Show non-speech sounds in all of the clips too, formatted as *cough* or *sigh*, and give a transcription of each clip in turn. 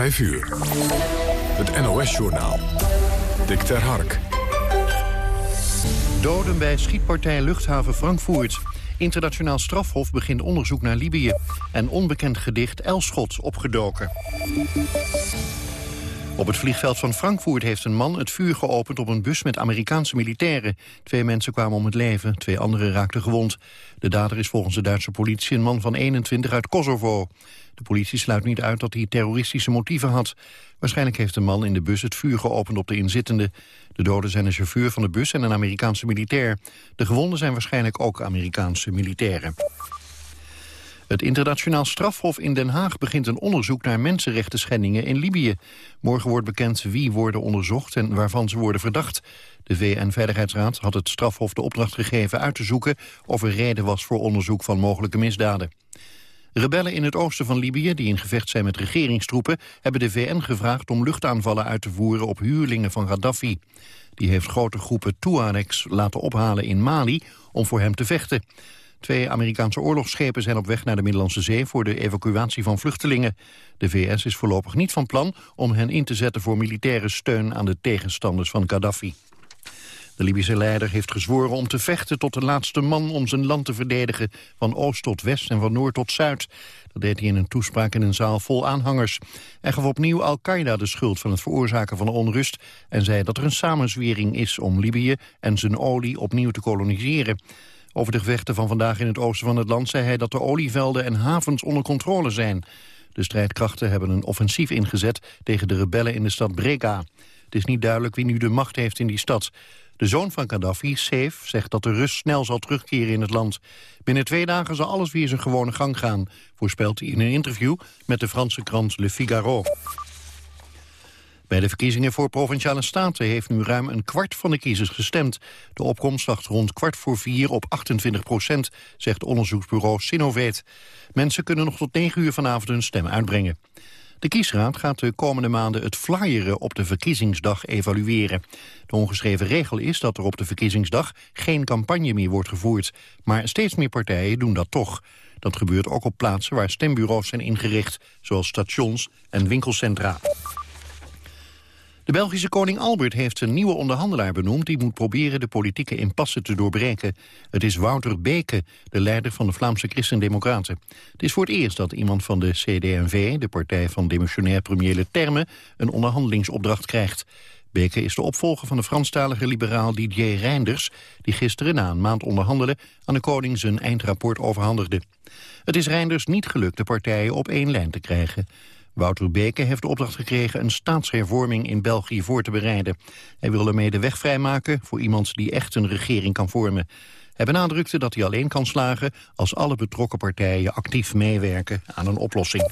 5 uur. Het NOS-journaal. Dick ter Hark. Doden bij schietpartij luchthaven Frankfurt. Internationaal strafhof begint onderzoek naar Libië. En onbekend gedicht Elschot opgedoken. Op het vliegveld van Frankfurt heeft een man het vuur geopend op een bus met Amerikaanse militairen. Twee mensen kwamen om het leven, twee anderen raakten gewond. De dader is volgens de Duitse politie een man van 21 uit Kosovo. De politie sluit niet uit dat hij terroristische motieven had. Waarschijnlijk heeft de man in de bus het vuur geopend op de inzittenden. De doden zijn een chauffeur van de bus en een Amerikaanse militair. De gewonden zijn waarschijnlijk ook Amerikaanse militairen. Het internationaal strafhof in Den Haag begint een onderzoek naar mensenrechten schendingen in Libië. Morgen wordt bekend wie worden onderzocht en waarvan ze worden verdacht. De VN-veiligheidsraad had het strafhof de opdracht gegeven uit te zoeken of er reden was voor onderzoek van mogelijke misdaden. Rebellen in het oosten van Libië, die in gevecht zijn met regeringstroepen... hebben de VN gevraagd om luchtaanvallen uit te voeren op huurlingen van Gaddafi. Die heeft grote groepen Tuaregs laten ophalen in Mali om voor hem te vechten. Twee Amerikaanse oorlogsschepen zijn op weg naar de Middellandse Zee... voor de evacuatie van vluchtelingen. De VS is voorlopig niet van plan om hen in te zetten... voor militaire steun aan de tegenstanders van Gaddafi. De Libische leider heeft gezworen om te vechten tot de laatste man om zijn land te verdedigen, van oost tot west en van noord tot zuid. Dat deed hij in een toespraak in een zaal vol aanhangers. Hij gaf opnieuw Al-Qaeda de schuld van het veroorzaken van de onrust en zei dat er een samenzwering is om Libië en zijn olie opnieuw te koloniseren. Over de gevechten van vandaag in het oosten van het land zei hij dat de olievelden en havens onder controle zijn. De strijdkrachten hebben een offensief ingezet tegen de rebellen in de stad Brega. Het is niet duidelijk wie nu de macht heeft in die stad. De zoon van Gaddafi, Saif, zegt dat de rust snel zal terugkeren in het land. Binnen twee dagen zal alles weer zijn gewone gang gaan, voorspelt hij in een interview met de Franse krant Le Figaro. Bij de verkiezingen voor Provinciale Staten heeft nu ruim een kwart van de kiezers gestemd. De opkomst lag rond kwart voor vier op 28 procent, zegt onderzoeksbureau Sinovet. Mensen kunnen nog tot negen uur vanavond hun stem uitbrengen. De kiesraad gaat de komende maanden het flyeren op de verkiezingsdag evalueren. De ongeschreven regel is dat er op de verkiezingsdag geen campagne meer wordt gevoerd. Maar steeds meer partijen doen dat toch. Dat gebeurt ook op plaatsen waar stembureaus zijn ingericht, zoals stations en winkelcentra. De Belgische koning Albert heeft een nieuwe onderhandelaar benoemd... die moet proberen de politieke impasse te doorbreken. Het is Wouter Beke, de leider van de Vlaamse Christen-Democraten. Het is voor het eerst dat iemand van de CD&V, de partij van demissionair premier Leterme... een onderhandelingsopdracht krijgt. Beke is de opvolger van de Franstalige liberaal Didier Reinders... die gisteren na een maand onderhandelen aan de koning zijn eindrapport overhandigde. Het is Reinders niet gelukt de partijen op één lijn te krijgen. Wouter Beke heeft de opdracht gekregen een staatshervorming in België voor te bereiden. Hij wil ermee de weg vrijmaken voor iemand die echt een regering kan vormen. Hij benadrukte dat hij alleen kan slagen als alle betrokken partijen actief meewerken aan een oplossing.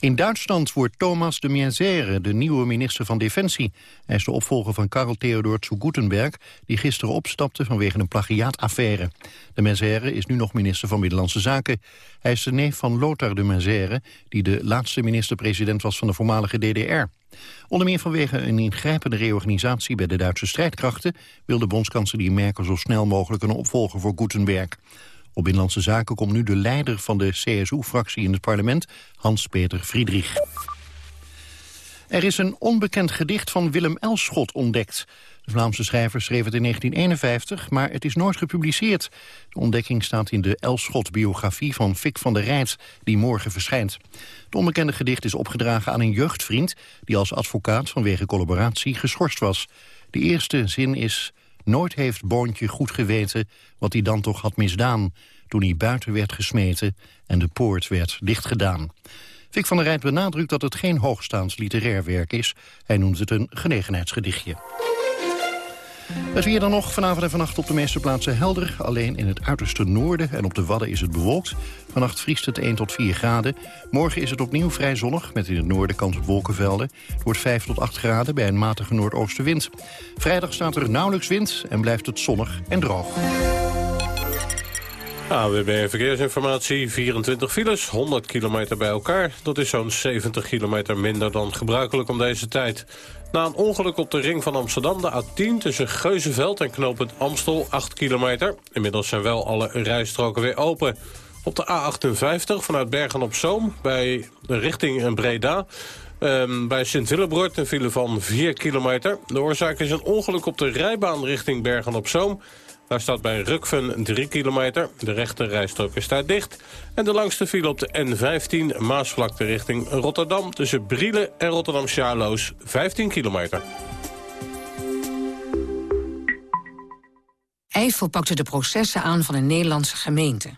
In Duitsland wordt Thomas de Maizière de nieuwe minister van Defensie. Hij is de opvolger van Karl Theodor zu Gutenberg... die gisteren opstapte vanwege een plagiaataffaire. De Maizière is nu nog minister van Binnenlandse Zaken. Hij is de neef van Lothar de Maizière... die de laatste minister-president was van de voormalige DDR. Onder meer vanwege een ingrijpende reorganisatie bij de Duitse strijdkrachten... wil de bondskanselier Merkel zo snel mogelijk een opvolger voor Gutenberg. Op Binnenlandse Zaken komt nu de leider van de CSU-fractie in het parlement, Hans-Peter Friedrich. Er is een onbekend gedicht van Willem Elschot ontdekt. De Vlaamse schrijver schreef het in 1951, maar het is nooit gepubliceerd. De ontdekking staat in de Elschot-biografie van Fik van der Rijt, die morgen verschijnt. Het onbekende gedicht is opgedragen aan een jeugdvriend... die als advocaat vanwege collaboratie geschorst was. De eerste zin is... Nooit heeft Boontje goed geweten wat hij dan toch had misdaan... toen hij buiten werd gesmeten en de poort werd dichtgedaan. Fik van der Rijt benadrukt dat het geen hoogstaands literair werk is. Hij noemt het een gelegenheidsgedichtje. Het weer dan nog vanavond en vannacht op de meeste plaatsen helder. Alleen in het uiterste noorden en op de Wadden is het bewolkt. Vannacht vriest het 1 tot 4 graden. Morgen is het opnieuw vrij zonnig, met in het noorden kans op wolkenvelden. Het wordt 5 tot 8 graden bij een matige noordoostenwind. Vrijdag staat er nauwelijks wind en blijft het zonnig en droog. AWB Verkeersinformatie, 24 files, 100 kilometer bij elkaar. Dat is zo'n 70 kilometer minder dan gebruikelijk om deze tijd. Na een ongeluk op de ring van Amsterdam, de A10... tussen Geuzenveld en knooppunt Amstel, 8 kilometer. Inmiddels zijn wel alle rijstroken weer open. Op de A58 vanuit Bergen op Zoom, bij richting Breda... Um, bij Sint-Willebroort een file van 4 kilometer. De oorzaak is een ongeluk op de rijbaan richting Bergen op Zoom. Daar staat bij Rukven 3 kilometer. De rechte rijstrook is daar dicht. En de langste file op de N15 Maasvlakte richting Rotterdam... tussen Brielen en Rotterdam-Charloes 15 kilometer. Eiffel pakte de processen aan van een Nederlandse gemeente.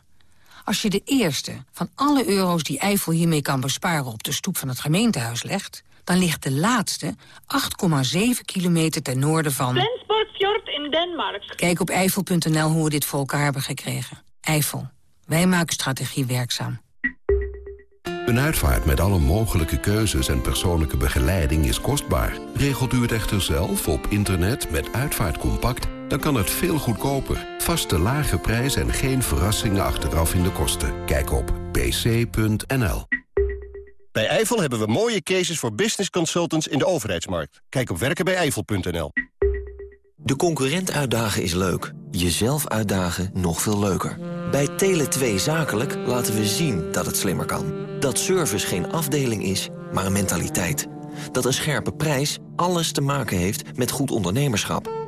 Als je de eerste van alle euro's die Eiffel hiermee kan besparen... op de stoep van het gemeentehuis legt... dan ligt de laatste 8,7 kilometer ten noorden van... Flensborgfjord in Denemarken. Kijk op eiffel.nl hoe we dit voor elkaar hebben gekregen. Eiffel. Wij maken strategie werkzaam. Een uitvaart met alle mogelijke keuzes en persoonlijke begeleiding is kostbaar. Regelt u het echter zelf op internet met Uitvaartcompact... dan kan het veel goedkoper. Vaste lage prijs en geen verrassingen achteraf in de kosten. Kijk op pc.nl. Bij Eiffel hebben we mooie cases voor business consultants in de overheidsmarkt. Kijk op werkenbijeifel.nl. De concurrent uitdagen is leuk. Jezelf uitdagen nog veel leuker. Bij Tele2 Zakelijk laten we zien dat het slimmer kan. Dat service geen afdeling is, maar een mentaliteit. Dat een scherpe prijs alles te maken heeft met goed ondernemerschap.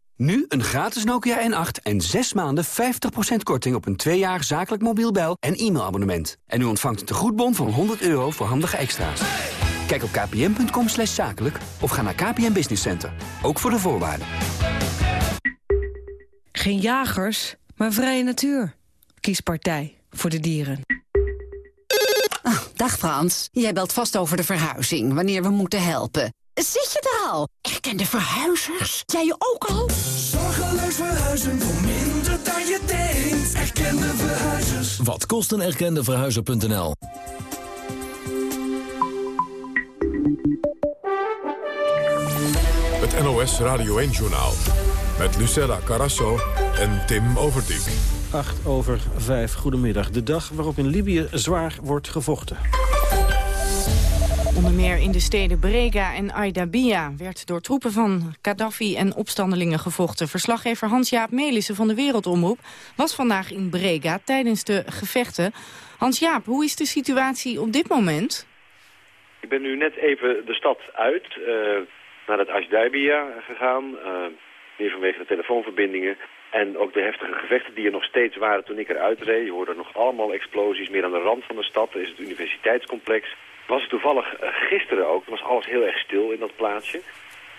Nu een gratis Nokia N8 en 6 maanden 50% korting op een 2 jaar zakelijk mobiel bel- en e-mailabonnement. En u ontvangt een tegoedbon van 100 euro voor handige extra's. Kijk op kpn.com slash zakelijk of ga naar KPN Business Center. Ook voor de voorwaarden. Geen jagers, maar vrije natuur. Kies partij voor de dieren. Oh, dag Frans, jij belt vast over de verhuizing, wanneer we moeten helpen. Zit je er al? Erkende verhuizers? Jij je ook al? Zorgeloos verhuizen voor minder dan je denkt. Erkende verhuizers. Wat kost een erkende verhuizer.nl? Het NOS Radio 1-journaal. Met Lucella Carasso en Tim Overdijk. 8 over 5, goedemiddag. De dag waarop in Libië zwaar wordt gevochten. Onder meer in de steden Brega en Aydabia werd door troepen van Gaddafi en opstandelingen gevochten. Verslaggever Hans-Jaap Melissen van de Wereldomroep was vandaag in Brega tijdens de gevechten. Hans-Jaap, hoe is de situatie op dit moment? Ik ben nu net even de stad uit, uh, naar het Aydabia gegaan, uh, meer vanwege de telefoonverbindingen. En ook de heftige gevechten die er nog steeds waren toen ik eruit reed. Je hoorde nog allemaal explosies, meer aan de rand van de stad. Is het universiteitscomplex was toevallig eh, gisteren ook. was alles heel erg stil in dat plaatsje.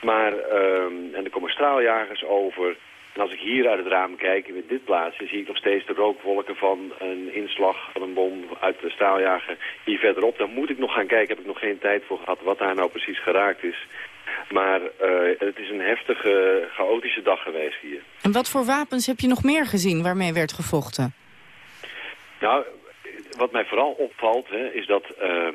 Maar, uh, en er komen straaljagers over. En als ik hier uit het raam kijk, in dit plaatsje, zie ik nog steeds de rookwolken van een inslag van een bom uit de straaljager hier verderop. Dan moet ik nog gaan kijken, heb ik nog geen tijd voor gehad, wat daar nou precies geraakt is. Maar uh, het is een heftige, chaotische dag geweest hier. En wat voor wapens heb je nog meer gezien waarmee werd gevochten? Nou, wat mij vooral opvalt, hè, is dat... Uh,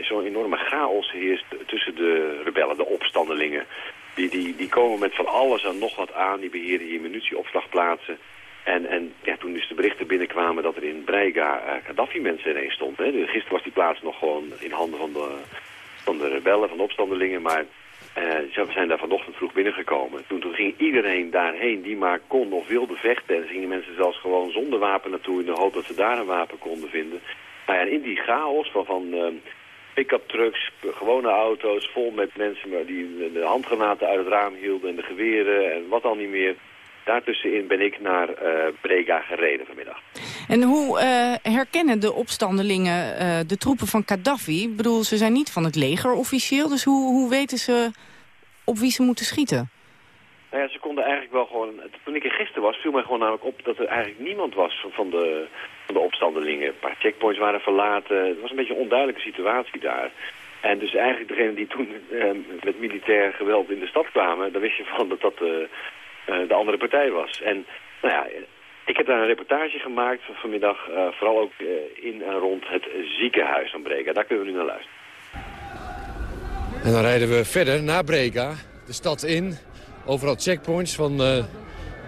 zo'n enorme chaos heerst tussen de rebellen, de opstandelingen. Die, die, die komen met van alles en nog wat aan. Die beheren hier munitieopslagplaatsen. En, en ja, toen dus de berichten binnenkwamen dat er in Brega uh, Gaddafi-mensen ineens stonden. Hè. Gisteren was die plaats nog gewoon in handen van de, van de rebellen, van de opstandelingen. Maar uh, ze zijn daar vanochtend vroeg binnengekomen. Toen, toen ging iedereen daarheen die maar kon of wilde vechten. En gingen mensen zelfs gewoon zonder wapen naartoe in de hoop dat ze daar een wapen konden vinden. Nou ja, en in die chaos van, uh, pick-up trucks, gewone auto's vol met mensen die de handgranaten uit het raam hielden en de geweren en wat al niet meer. Daartussenin ben ik naar uh, Brega gereden vanmiddag. En hoe uh, herkennen de opstandelingen uh, de troepen van Gaddafi? Ik bedoel, ze zijn niet van het leger officieel, dus hoe, hoe weten ze op wie ze moeten schieten? Nou ja, ze konden eigenlijk wel gewoon... Toen ik er gisteren was, viel mij gewoon namelijk op dat er eigenlijk niemand was van de, van de opstandelingen. Een paar checkpoints waren verlaten. Het was een beetje een onduidelijke situatie daar. En dus eigenlijk degene die toen eh, met militair geweld in de stad kwamen... daar wist je van dat dat eh, eh, de andere partij was. En nou ja, ik heb daar een reportage gemaakt vanmiddag... eh, vooral ook in en rond het ziekenhuis van Brega. Daar kunnen we nu naar luisteren. En dan rijden we verder naar Brega, de stad in. Overal checkpoints van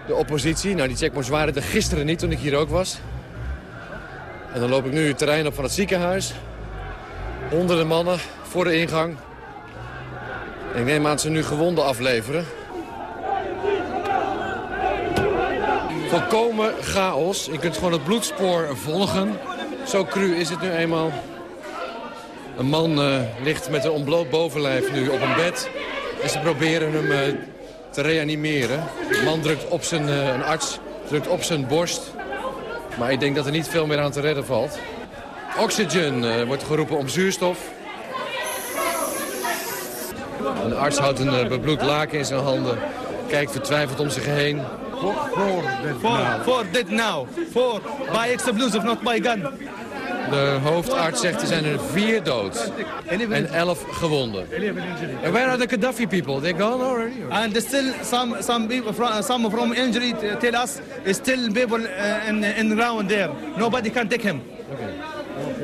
de oppositie. Nou, die checkpoints waren er gisteren niet toen ik hier ook was. En dan loop ik nu het terrein op van het ziekenhuis. Honderden mannen voor de ingang. En ik neem aan dat ze nu gewonden afleveren. Volkomen chaos. Je kunt gewoon het bloedspoor volgen. Zo cru is het nu eenmaal. Een man eh, ligt met een ontbloot bovenlijf nu op een bed. En ze proberen hem eh, te reanimeren. De man drukt op zijn, eh, een arts drukt op zijn borst. Maar ik denk dat er niet veel meer aan te redden valt. Oxygen eh, wordt geroepen om zuurstof. Een arts houdt een eh, bebloed laken in zijn handen. Kijkt vertwijfeld om zich heen. For, for dead now. For by explosive, not by gun. De hoofdarts zegt er zijn er vier dood en elf gewonden. And where are the Gaddafi people? They're gone already? or- And still some some people from some from injury t- tell us is still people uh, in in round there. Nobody can take him.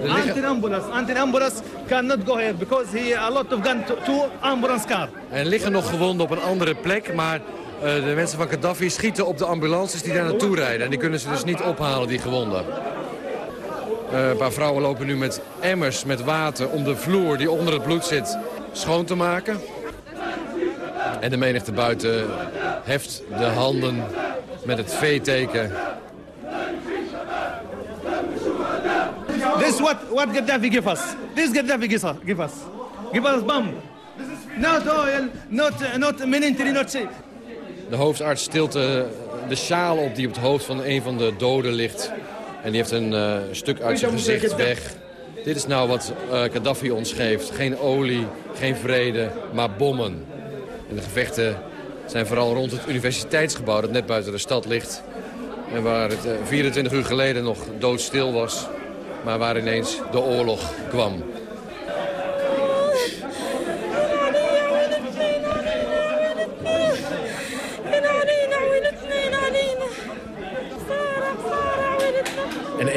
Anti-ambulance, anti-ambulance cannot go here because he a lot of gun to, to ambulance car. Er liggen nog gewonden op een andere plek, maar de mensen van Gaddafi schieten op de ambulances die daar naartoe rijden. En die kunnen ze dus niet ophalen, die gewonden. Eh, een paar vrouwen lopen nu met emmers met water om de vloer die onder het bloed zit schoon te maken. En de menigte buiten heft de handen met het V-teken. This is what what Gaddafi give us. This Gaddafi give us. Give us, give us bomb. Not oil, not not military, not say. De hoofdarts stilt eh, de sjaal op die op het hoofd van een van de doden ligt. En die heeft een eh, stuk uit zijn gezicht weg. Dit is nou wat eh, Gaddafi ons geeft. Geen olie, geen vrede, maar bommen. En de gevechten zijn vooral rond het universiteitsgebouw... dat net buiten de stad ligt. En waar het eh, 24 uur geleden nog doodstil was. Maar waar ineens de oorlog kwam.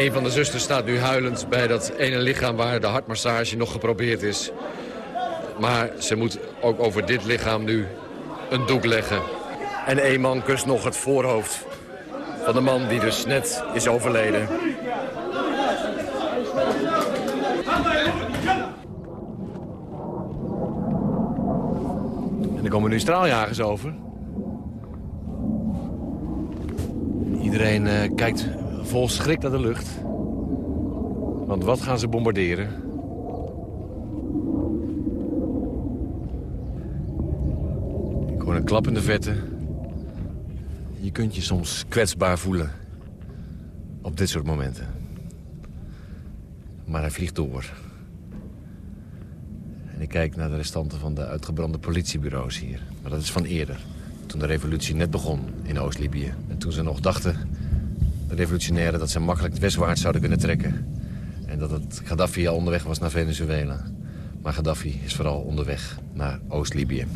Een van de zusters staat nu huilend bij dat ene lichaam waar de hartmassage nog geprobeerd is. Maar ze moet ook over dit lichaam nu een doek leggen. En één man kust nog het voorhoofd van de man die dus net is overleden. En er komen nu straaljagers over. Iedereen eh, kijkt vol schrik naar de lucht. Want wat gaan ze bombarderen? Ik hoor een klap in de vette. Je kunt je soms kwetsbaar voelen. Op dit soort momenten. Maar hij vliegt door. En ik kijk naar de restanten van de uitgebrande politiebureaus hier. Maar dat is van eerder. Toen de revolutie net begon in Oost-Libië. En toen ze nog dachten, de revolutionairen, dat ze makkelijk westwaarts zouden kunnen trekken. En dat het Gaddafi al onderweg was naar Venezuela. Maar Gaddafi is vooral onderweg naar Oost-Libië.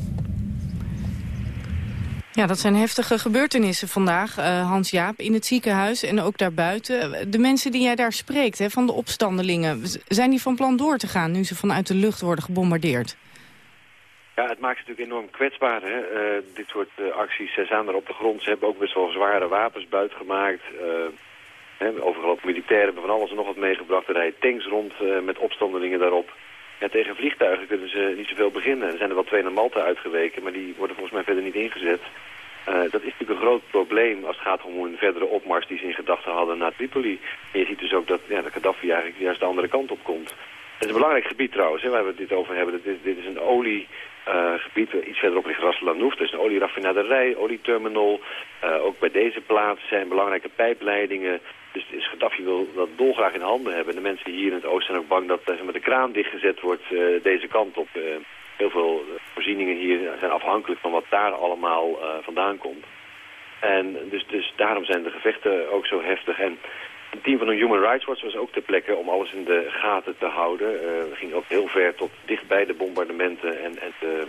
Ja, dat zijn heftige gebeurtenissen vandaag, eh, Hans-Jaap, in het ziekenhuis en ook daarbuiten. De mensen die jij daar spreekt, hè, van de opstandelingen, zijn die van plan door te gaan nu ze vanuit de lucht worden gebombardeerd? Ja, het maakt ze natuurlijk enorm kwetsbaar, hè? Eh, dit soort eh, acties. Ze zijn er op de grond. Ze hebben ook best wel zware wapens buitgemaakt. Uh, hè, overal militairen hebben van alles en nog wat meegebracht. Er rijden tanks rond eh, met opstandelingen daarop. Ja, tegen vliegtuigen kunnen ze niet zoveel beginnen. Er zijn er wel twee naar Malta uitgeweken, maar die worden volgens mij verder niet ingezet. Eh, dat is natuurlijk een groot probleem als het gaat om een verdere opmars die ze in gedachten hadden naar Tripoli. En je ziet dus ook dat ja, de Gaddafi eigenlijk juist de andere kant op komt. Het is een belangrijk gebied trouwens, hè, waar we dit over hebben. Dit is, een oliegebied, iets verderop ligt Ras Lanouf. Dat is een olieraffinaderij, olieterminal. Uh, ook bij deze plaats zijn belangrijke pijpleidingen. Dus, dus Gaddafi wil dat dolgraag in handen hebben. De mensen hier in het oosten zijn ook bang dat uh, met de kraan dichtgezet wordt deze kant op. heel veel voorzieningen hier zijn afhankelijk van wat daar allemaal eh, vandaan komt. En dus, dus daarom zijn de gevechten ook zo heftig. En het team van de Human Rights Watch was ook ter plekke om alles in de gaten te houden. Uh, we gingen ook heel ver tot dichtbij de bombardementen en, en de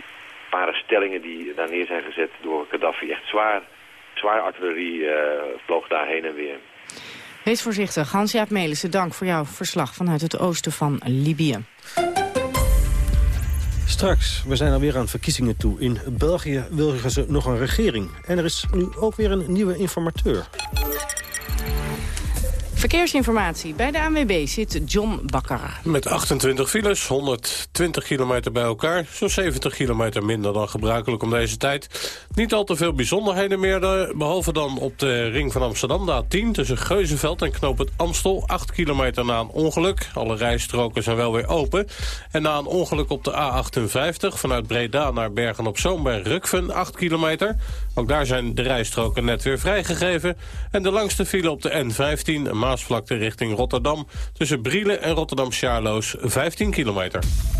zware stellingen die daar neer zijn gezet door Gaddafi. Echt zwaar, zwaar artillerie uh, vloog daar heen en weer. Wees voorzichtig. Hans-Jaap Melissen, dank voor jouw verslag vanuit het oosten van Libië. Straks, we zijn alweer aan verkiezingen toe. In België willen ze nog een regering. En er is nu ook weer een nieuwe informateur. Verkeersinformatie. Bij de ANWB zit John Bakker. Met 28 files, 120 kilometer bij elkaar. Zo'n 70 kilometer minder dan gebruikelijk om deze tijd. Niet al te veel bijzonderheden meer, behalve dan op de ring van Amsterdam, de A10... tussen Geuzenveld en Knoop het Amstel, 8 kilometer na een ongeluk. Alle rijstroken zijn wel weer open. En na een ongeluk op de A58 vanuit Breda naar Bergen-op-Zoom bij Rukven, 8 kilometer. Ook daar zijn de rijstroken net weer vrijgegeven. En de langste file op de N15, Maasvlakte richting Rotterdam... tussen Brielen en Rotterdam-Charloes, 15 kilometer.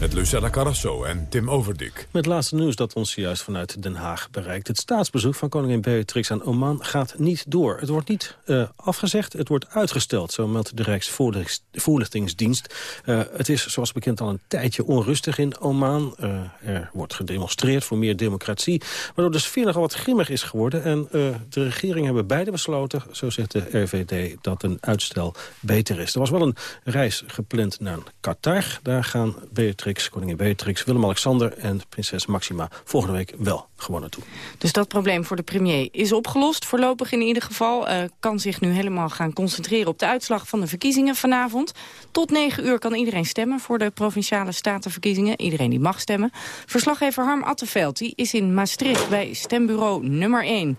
met Lucella Carrasso en Tim Overdik. Met laatste nieuws dat ons juist vanuit Den Haag bereikt. Het staatsbezoek van koningin Beatrix aan Oman gaat niet door. Het wordt niet uh, afgezegd, het wordt uitgesteld, zo meldt de Rijksvoorlichtingsdienst. Uh, het is zoals bekend al een tijdje onrustig in Oman. Uh, er wordt gedemonstreerd voor meer democratie, waardoor de sfeer nogal wat grimmig is geworden. En de regering hebben beide besloten, zo zegt de RVD, dat een uitstel beter is. Er was wel een reis gepland naar Qatar. Daar gaan Beatrix koningin Beatrix, Willem-Alexander en prinses Maxima volgende week wel gewoon naartoe. Dus dat probleem voor de premier is opgelost, voorlopig in ieder geval. Uh, kan zich nu helemaal gaan concentreren op de uitslag van de verkiezingen vanavond. Tot negen uur kan iedereen stemmen voor de Provinciale Statenverkiezingen. Iedereen die mag stemmen. Verslaggever Harm Atteveld die is in Maastricht bij stembureau nummer 1.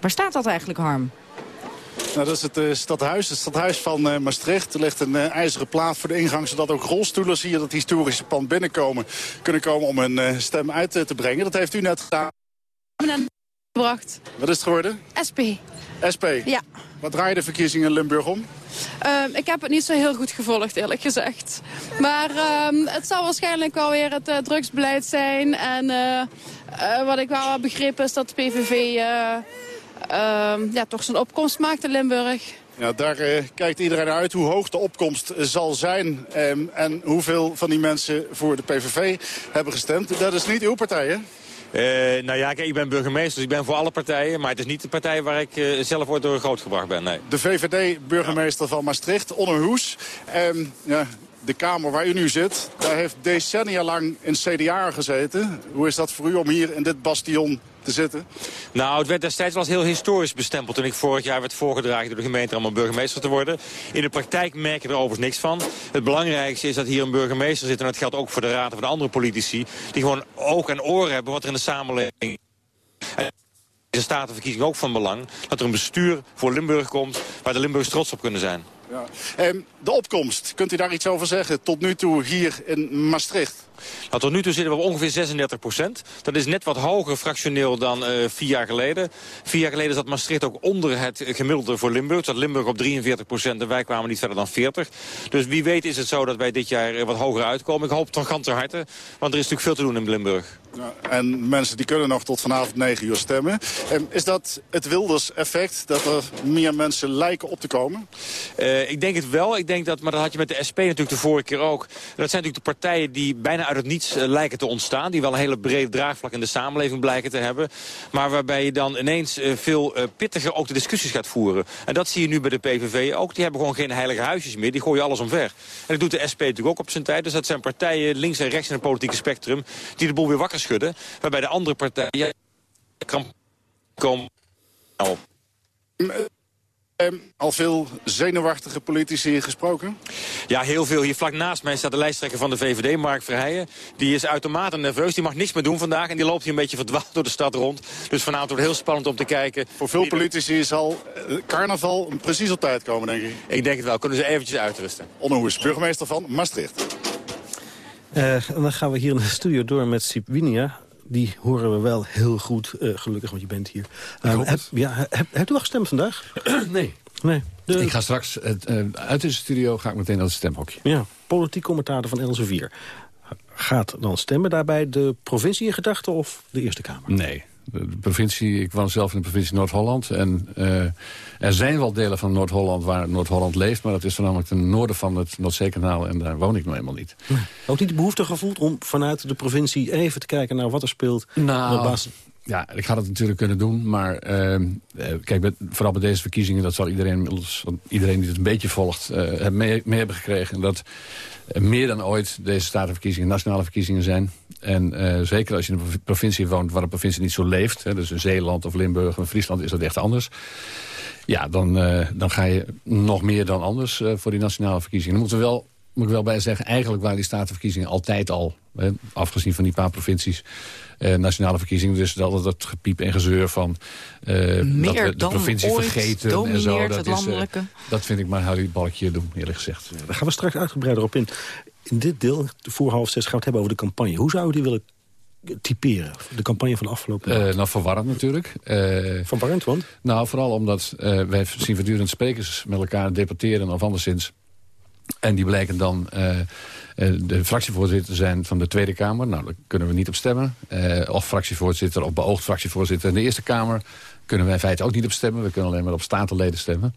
Waar staat dat eigenlijk, Harm? Nou, dat is het uh, stadhuis, het stadhuis van uh, Maastricht. Er ligt een uh, ijzeren plaat voor de ingang, zodat ook rolstoelers hier dat historische pand binnenkomen, kunnen komen om hun stem uit te brengen. Dat heeft u net gedaan. Gebracht. Wat is het geworden? SP. SP? Ja. Wat draaien de verkiezingen in Limburg om? Ehm, ik heb het niet zo heel goed gevolgd, eerlijk gezegd. Maar ehm, het zal waarschijnlijk wel weer het drugsbeleid zijn. En wat ik wel heb begrepen is dat de PVV ja, toch zijn opkomst maakt in Limburg. Ja, daar uh, kijkt iedereen naar uit hoe hoog de opkomst zal zijn. Um, en hoeveel van die mensen voor de PVV hebben gestemd. Dat is niet uw partij, hè? Uh, nou ja, kijk, ik ben burgemeester, dus ik ben voor alle partijen. Maar het is niet de partij waar ik uh, zelf ooit door grootgebracht ben, nee. De VVD-burgemeester van Maastricht, Onno Hoes. Um, ja, de Kamer waar u nu zit, daar heeft decennia lang een CDA gezeten. Hoe is dat voor u om hier in dit bastion te zitten? Nou, het werd destijds wel heel historisch bestempeld... toen ik vorig jaar werd voorgedragen door de gemeente om burgemeester te worden. In de praktijk merk je er overigens niks van. Het belangrijkste is dat hier een burgemeester zit... en dat geldt ook voor de raad en voor de andere politici... die gewoon oog en oren hebben wat er in de samenleving... Is de statenverkiezing ook van belang dat er een bestuur voor Limburg komt... waar de Limburgers trots op kunnen zijn. Ja. En de opkomst, kunt u daar iets over zeggen tot nu toe hier in Maastricht? Nou, tot nu toe zitten we op ongeveer 36 procent. Dat is net wat hoger fractioneel dan uh, vier jaar geleden. Vier jaar geleden zat Maastricht ook onder het gemiddelde voor Limburg. Zat Limburg op 43 procent en wij kwamen niet verder dan 40. Dus wie weet is het zo dat wij dit jaar wat hoger uitkomen. Ik hoop van ganse harte, want er is natuurlijk veel te doen in Limburg. Ja, en mensen die kunnen nog tot vanavond 9 uur stemmen. En is dat het Wilders-effect, dat er meer mensen lijken op te komen? Uh, ik denk het wel. Ik denk dat, maar dat had je met de SP natuurlijk de vorige keer ook. Dat zijn natuurlijk de partijen die bijna uit het niets uh, lijken te ontstaan. Die wel een hele brede draagvlak in de samenleving blijken te hebben. Maar waarbij je dan ineens uh, veel pittiger ook de discussies gaat voeren. En dat zie je nu bij de PVV ook. Die hebben gewoon geen heilige huisjes meer. Die gooien alles omver. En dat doet de SP natuurlijk ook op zijn tijd. Dus dat zijn partijen links en rechts in het politieke spectrum... die de boel weer wakker schudden. Waarbij de andere partijen komen op. Al veel zenuwachtige politici gesproken? Ja, heel veel. Hier vlak naast mij staat de lijsttrekker van de VVD, Mark Verheijen. Die is uitermate nerveus. Die mag niks meer doen vandaag. En die loopt hier een beetje verdwaald door de stad rond. Dus vanavond wordt het heel spannend om te kijken. Voor veel politici zal carnaval precies op tijd komen, denk ik. Ik denk het wel. Kunnen ze eventjes uitrusten. Onnoes, burgemeester van Maastricht. Uh, en dan gaan we hier in de studio door met Sip Winia. Die horen we wel heel goed, uh, gelukkig, want je bent hier. Uh, heb, ja, heb, hebt u al gestemd vandaag? *clears throat* nee. nee. De... Ik ga straks uh, uit de studio ga ik meteen naar het stemhokje. Ja, politiek commentator van Elsevier. gaat dan stemmen. Daarbij de provincie in gedachten of de Eerste Kamer? Nee, de provincie, ik woon zelf in de provincie Noord-Holland. En uh, er zijn wel delen van Noord-Holland waar Noord-Holland leeft... maar dat is voornamelijk ten noorden van het Noordzeekanaal... en daar woon ik nou helemaal niet. Ook niet de behoefte gevoeld om vanuit de provincie... even te kijken naar wat er speelt? Nou, ja, ik had het natuurlijk kunnen doen, maar uh, kijk, bij, vooral bij deze verkiezingen... dat zal iedereen, iedereen die het een beetje volgt, uh, mee, mee hebben gekregen... dat meer dan ooit deze statenverkiezingen nationale verkiezingen zijn. En zeker als je in een provincie woont waar de provincie niet zo leeft... Hè, dus in Zeeland of Limburg of Friesland is dat echt anders... ja, dan, dan ga je nog meer dan anders voor die nationale verkiezingen. Dan moeten we wel moet ik wel bij zeggen, eigenlijk waren die statenverkiezingen altijd al... Hè, afgezien van die paar provincies, eh, nationale verkiezingen. Dus dat het gepiep en gezeur van uh, dat we de provincie vergeten en zo. Dat, is, uh, dat vind ik maar Harry Balkje doen, eerlijk gezegd. Ja, daar gaan we straks uitgebreider op in. In dit deel, voor half zes, gaan we het hebben over de campagne. Hoe zou u die willen typeren? De campagne van de afgelopen uh, Nou, verwarrend natuurlijk. Uh, verwarrend, want? Nou, vooral omdat uh, wij zien voortdurend sprekers met elkaar debatteren... of anderszins en die blijken dan de fractievoorzitter zijn van de Tweede Kamer. Nou, daar kunnen we niet op stemmen. Of fractievoorzitter of beoogd fractievoorzitter in de Eerste Kamer. Kunnen wij in feite ook niet op stemmen. We kunnen alleen maar op statenleden stemmen.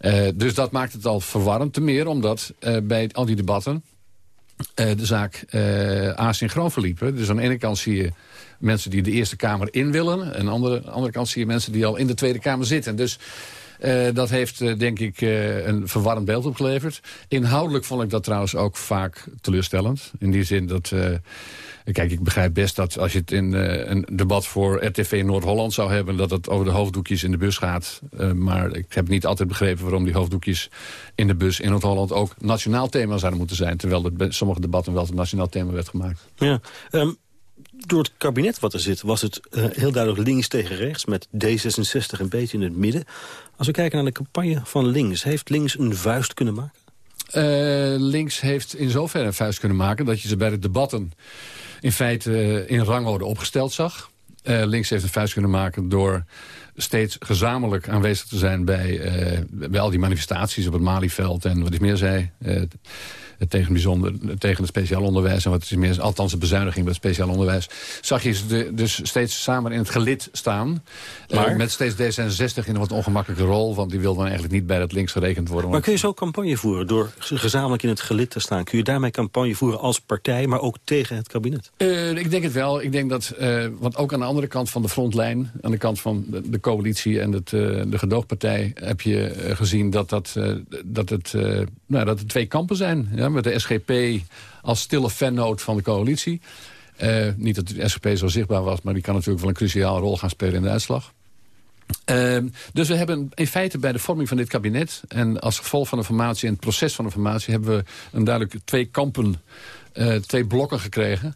Uh, dus dat maakt het al verwarrend. Te meer omdat bij al die debatten de zaak asynchroon verliepen. Dus aan de ene kant zie je mensen die de Eerste Kamer in willen. En aan de andere, kant zie je mensen die al in de Tweede Kamer zitten. Dus uh, dat heeft, denk ik, een verwarrend beeld opgeleverd. Inhoudelijk vond ik dat trouwens ook vaak teleurstellend. In die zin dat... Kijk, ik begrijp best dat als je het in een debat voor RTV Noord-Holland zou hebben... dat het over de hoofddoekjes in de bus gaat. maar ik heb niet altijd begrepen waarom die hoofddoekjes in de bus in Noord-Holland... ook nationaal thema zouden moeten zijn. Terwijl het sommige debatten wel tot nationaal thema werd gemaakt. Ja, um, door het kabinet wat er zit was het uh, heel duidelijk links tegen rechts... met D66 een beetje in het midden. Als we kijken naar de campagne van links... heeft links een vuist kunnen maken? Uh, links heeft in zoverre een vuist kunnen maken... dat je ze bij de debatten in feite uh, in rangorde opgesteld zag. links heeft een vuist kunnen maken door steeds gezamenlijk aanwezig te zijn... bij, bij al die manifestaties op het Malieveld en wat ik meer zei tegen, bijzonder, tegen het speciaal onderwijs... en wat is meer, althans de bezuiniging bij het speciaal onderwijs... zag je ze dus steeds samen in het gelid staan. Eh, maar? Uh, met steeds D66 in een wat ongemakkelijke rol... want die wil dan eigenlijk niet bij het links gerekend worden. Maar kun je zo campagne voeren door gezamenlijk in het gelid te staan? Kun je daarmee campagne voeren als partij, maar ook tegen het kabinet? Uh, ik denk het wel. Ik denk dat, uh, want ook aan de andere kant van de frontlijn... aan de kant van de, de coalitie en het, de gedoogpartij... heb je gezien dat, dat, dat, het, nou, dat er twee kampen zijn... Ja? Met de SGP als stille fannoot van de coalitie. Uh, niet dat de SGP zo zichtbaar was, maar die kan natuurlijk wel een cruciale rol gaan spelen in de uitslag. Uh, dus we hebben in feite bij de vorming van dit kabinet... en als gevolg van de formatie en het proces van de formatie... hebben we een duidelijk twee kampen, uh, twee blokken gekregen...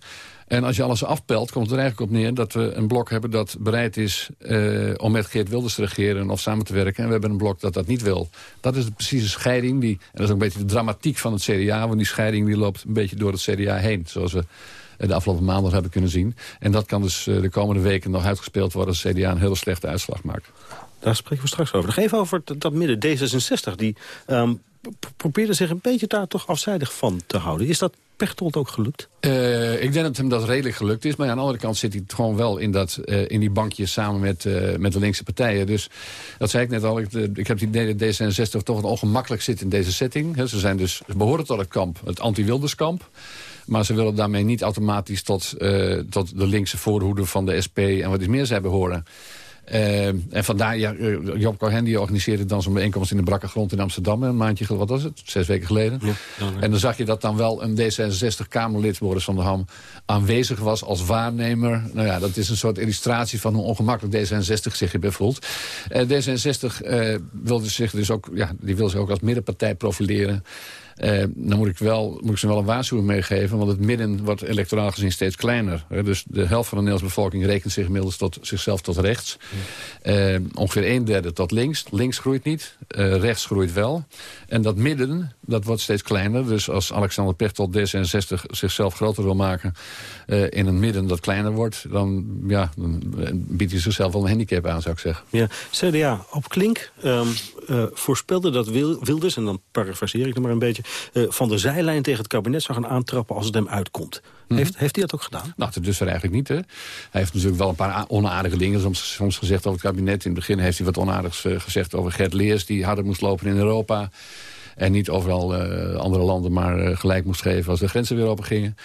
En als je alles afpelt, komt het er eigenlijk op neer... dat we een blok hebben dat bereid is uh, om met Geert Wilders te regeren... of samen te werken. En we hebben een blok dat dat niet wil. Dat is de precieze scheiding. Die, en dat is ook een beetje de dramatiek van het CDA. Want die scheiding die loopt een beetje door het CDA heen. Zoals we de afgelopen maanden hebben kunnen zien. En dat kan dus de komende weken nog uitgespeeld worden... als het CDA een hele slechte uitslag maakt. Daar spreken we straks over. Nog even over dat midden, D66. Die um, probeerde zich een beetje daar toch afzijdig van te houden. Is dat Pechtold ook gelukt? Uh, ik denk dat hem dat redelijk gelukt is. Maar aan de andere kant zit hij gewoon wel in, dat, uh, in die bankjes samen met, uh, met de linkse partijen. Dus dat zei ik net al. Ik, ik heb het idee dat D66 toch ongemakkelijk zit in deze setting. Ze, zijn dus, ze behoren tot het kamp, het anti-Wilderskamp. Maar ze willen daarmee niet automatisch tot, tot de linkse voorhoede van de SP en wat is meer zij behoren. Uh, en vandaar, ja, eh, Job Cohen die organiseerde dan zo'n bijeenkomst in de brakke grond in Amsterdam. Een maandje, wat was het? Zes weken geleden. Ja, dan, En dan zag je dat dan wel een D66-Kamerlid, Boris van der Ham, aanwezig was als waarnemer. Nou ja, dat is een soort illustratie van hoe ongemakkelijk D66 zich hierbij voelt. Uh, D66 uh, wilde zich dus ook, ja, die wil zich ook als middenpartij profileren. Uh, dan moet ik, wel, moet ik ze wel een waarschuwing meegeven. Want het midden wordt electoraal gezien steeds kleiner. Dus de helft van de Nederlandse bevolking rekent zich inmiddels tot, zichzelf tot rechts. Uh, ongeveer een derde tot links. Links groeit niet, uh, rechts groeit wel. En dat midden, dat wordt steeds kleiner. Dus als Alexander Pechtold D66 zichzelf groter wil maken... in een midden dat kleiner wordt... dan, ja, dan biedt hij zichzelf wel een handicap aan, zou ik zeggen. Ja, CDA op Klink um, voorspelde dat Wilders... en dan parafraseer ik er maar een beetje eh, van de zijlijn tegen het kabinet zou gaan aantrappen als het hem uitkomt. Heeft, heeft hij dat ook gedaan? Nou, tot dusver eigenlijk niet. Hè. Hij heeft natuurlijk wel een paar onaardige dingen soms, soms gezegd over het kabinet. In het begin heeft hij wat onaardigs eh, gezegd over Gert Leers... die harder moest lopen in Europa. En niet overal eh, andere landen maar gelijk moest geven als de grenzen weer open gingen.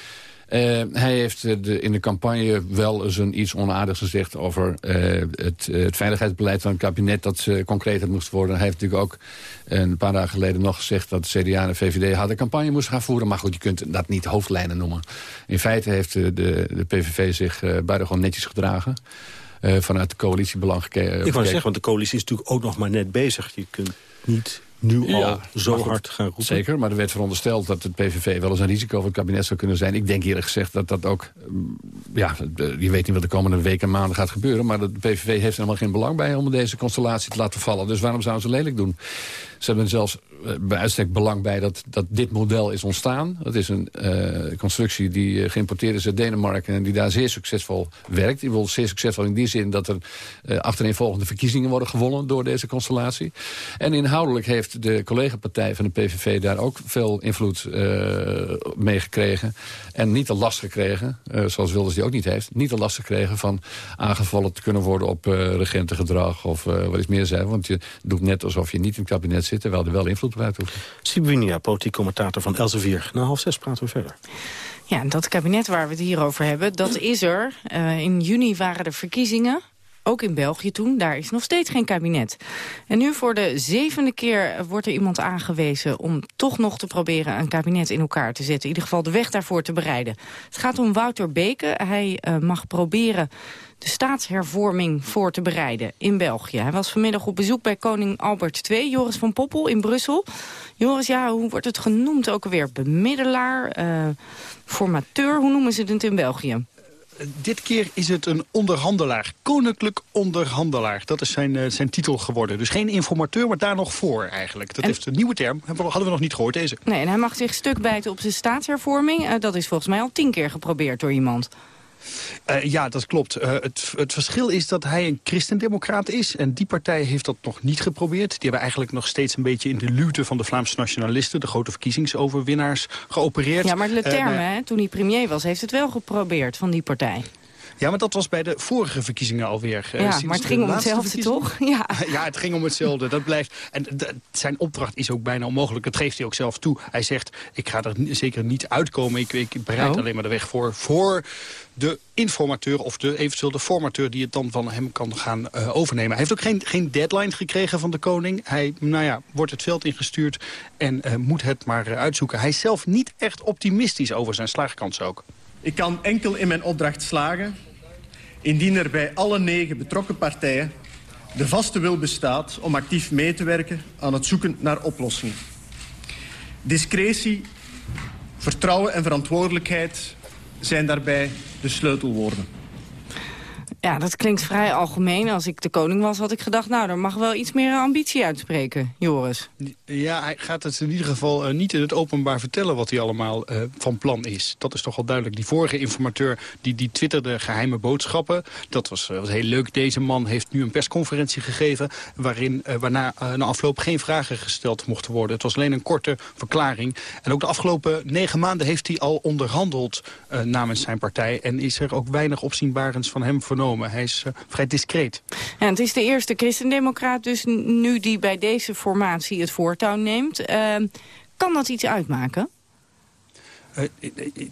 Eh, hij heeft eh, de, in de campagne wel eens een iets onaardigs gezegd... over eh, het, het veiligheidsbeleid van het kabinet dat uh, concreter moest worden. Hij heeft natuurlijk ook een paar dagen geleden nog gezegd... dat de CDA en de VVD harde campagne moesten gaan voeren. Maar goed, je kunt dat niet hoofdlijnen noemen. In feite heeft de, de PVV zich buitengewoon netjes gedragen. Vanuit de coalitiebelang gekeken. Ik wou zeggen, want de coalitie is natuurlijk ook nog maar net bezig. Je kunt niet nu al ja, zo goed, hard gaan roepen. Zeker, maar er werd verondersteld dat het PVV wel eens een risico voor het kabinet zou kunnen zijn. Ik denk eerlijk gezegd dat dat ook... Ja, je weet niet wat de komende weken en maanden gaat gebeuren... maar de PVV heeft helemaal geen belang bij om deze constellatie te laten vallen. Dus waarom zouden ze lelijk doen? Ze hebben zelfs bij uitstek belang bij dat, dat dit model is ontstaan. Dat is een uh, constructie die uh, geïmporteerd is uit Denemarken... en die daar zeer succesvol werkt. Die wil zeer succesvol in die zin dat er achtereenvolgende verkiezingen worden gewonnen... door deze constellatie. En inhoudelijk heeft de collega-partij van de PVV daar ook veel invloed mee gekregen. En niet de last gekregen, zoals Wilders die ook niet heeft... niet de last gekregen van aangevallen te kunnen worden op regentengedrag... of wat is meer zijn. Want je doet net alsof je niet in het kabinet zit... terwijl er wel invloed op uitoefent. Sibinia, politiek commentator van Elsevier. Na half zes praten we verder. Ja, dat kabinet waar we het hier over hebben, dat is er. Uh, in juni waren er verkiezingen. Ook in België toen, daar is nog steeds geen kabinet. En nu voor de zevende keer wordt er iemand aangewezen... om toch nog te proberen een kabinet in elkaar te zetten. In ieder geval de weg daarvoor te bereiden. Het gaat om Wouter Beke. Hij uh, mag proberen de staatshervorming voor te bereiden in België. Hij was vanmiddag op bezoek bij koning Albert II, Joris van Poppel in Brussel. Joris, ja, hoe wordt het genoemd ook alweer? Bemiddelaar, uh, formateur, hoe noemen ze het in België? dit keer is het een onderhandelaar. Koninklijk onderhandelaar. Dat is zijn, uh, zijn titel geworden. Dus geen informateur, maar daar nog voor eigenlijk. Dat en... heeft een nieuwe term. Hadden we nog niet gehoord, deze. Nee, en hij mag zich stuk bijten op zijn staatshervorming. Dat is volgens mij al tien keer geprobeerd door iemand. Uh, ja, dat klopt. Uh, het, het verschil is dat hij een christendemocraat is. En die partij heeft dat nog niet geprobeerd. Die hebben eigenlijk nog steeds een beetje in de luwte van de Vlaamse nationalisten... de grote verkiezingsoverwinnaars, geopereerd. Ja, maar Le Terme, uh, hè, toen hij premier was, heeft het wel geprobeerd van die partij. Ja, maar dat was bij de vorige verkiezingen alweer. Ja, Sinds maar het ging om hetzelfde, toch? Ja. *laughs* ja, het ging om hetzelfde. Dat blijft. En zijn opdracht is ook bijna onmogelijk. Dat geeft hij ook zelf toe. Hij zegt, ik ga er zeker niet uitkomen. Ik, ik bereid oh. alleen maar de weg voor, voor de informateur of de, eventueel de formateur die het dan van hem kan gaan uh, overnemen. Hij heeft ook geen, geen deadline gekregen van de koning. Hij nou ja, wordt het veld ingestuurd en uh, moet het maar uh, uitzoeken. Hij is zelf niet echt optimistisch over zijn slaagkans ook. Ik kan enkel in mijn opdracht slagen indien er bij alle negen betrokken partijen de vaste wil bestaat om actief mee te werken aan het zoeken naar oplossingen. Discretie, vertrouwen en verantwoordelijkheid zijn daarbij de sleutelwoorden. Ja, dat klinkt vrij algemeen. Als ik de koning was, had ik gedacht... nou, er mag wel iets meer ambitie uitspreken, Joris. Ja, hij gaat het in ieder geval uh, niet in het openbaar vertellen... wat hij allemaal uh, van plan is. Dat is toch wel duidelijk. Die vorige informateur, die, die twitterde geheime boodschappen. Dat was, was heel leuk. Deze man heeft nu een persconferentie gegeven... Waarin, waarna na afloop geen vragen gesteld mochten worden. Het was alleen een korte verklaring. En ook de afgelopen negen maanden heeft hij al onderhandeld... namens zijn partij. En is er ook weinig opzienbarends van hem vernomen. Hij is uh, vrij discreet. Het is de eerste christendemocraat dus nu die bij deze formatie het voortouw neemt. Uh, kan dat iets uitmaken? Uh,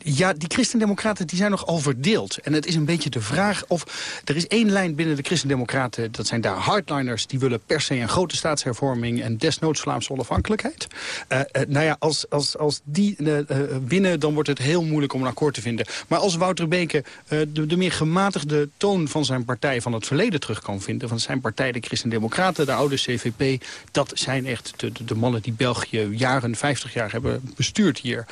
ja, die christendemocraten die zijn nogal verdeeld. En het is een beetje de vraag of... Er is één lijn binnen de christendemocraten, dat zijn daar hardliners... die willen per se een grote staatshervorming en desnoods Vlaamse onafhankelijkheid. Nou ja, als, als, als die winnen, dan wordt het heel moeilijk om een akkoord te vinden. Maar als Wouter Beke de, de meer gematigde toon van zijn partij van het verleden terug kan vinden... van zijn partij, de christendemocraten, de oude CVP... dat zijn echt de mannen die België jaren, 50 jaar hebben bestuurd hier.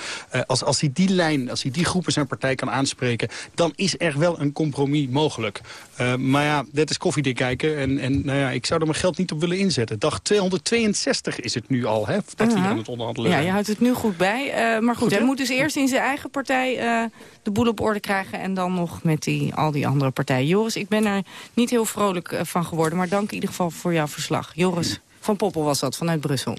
als, als hij die lijn, als hij die groepen zijn partij kan aanspreken... dan is er wel een compromis mogelijk. Uh, maar ja, dit is koffiedik kijken. En, en nou ja, ik zou er mijn geld niet op willen inzetten. Dag 262 is het nu al, hè, dat uh -huh. aan het onderhandelen Ja, je houdt het nu goed bij. Uh, maar goed, goed hij moet dus eerst in zijn eigen partij de boel op orde krijgen... en dan nog met die, al die andere partijen. Joris, ik ben er niet heel vrolijk van geworden... maar dank in ieder geval voor jouw verslag. Joris van Poppel was dat, vanuit Brussel.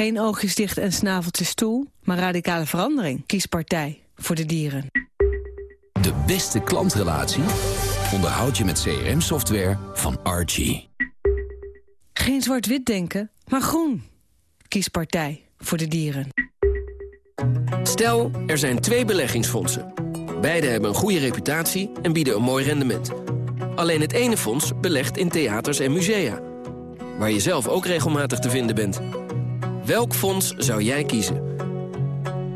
Geen oogjes dicht en snaveltjes toe, maar radicale verandering. Kies partij voor de dieren. De beste klantrelatie onderhoud je met CRM-software van Archie. Geen zwart-wit denken, maar groen. Kies partij voor de dieren. Stel, er zijn twee beleggingsfondsen. Beide hebben een goede reputatie en bieden een mooi rendement. Alleen het ene fonds belegt in theaters en musea. Waar je zelf ook regelmatig te vinden bent. Welk fonds zou jij kiezen?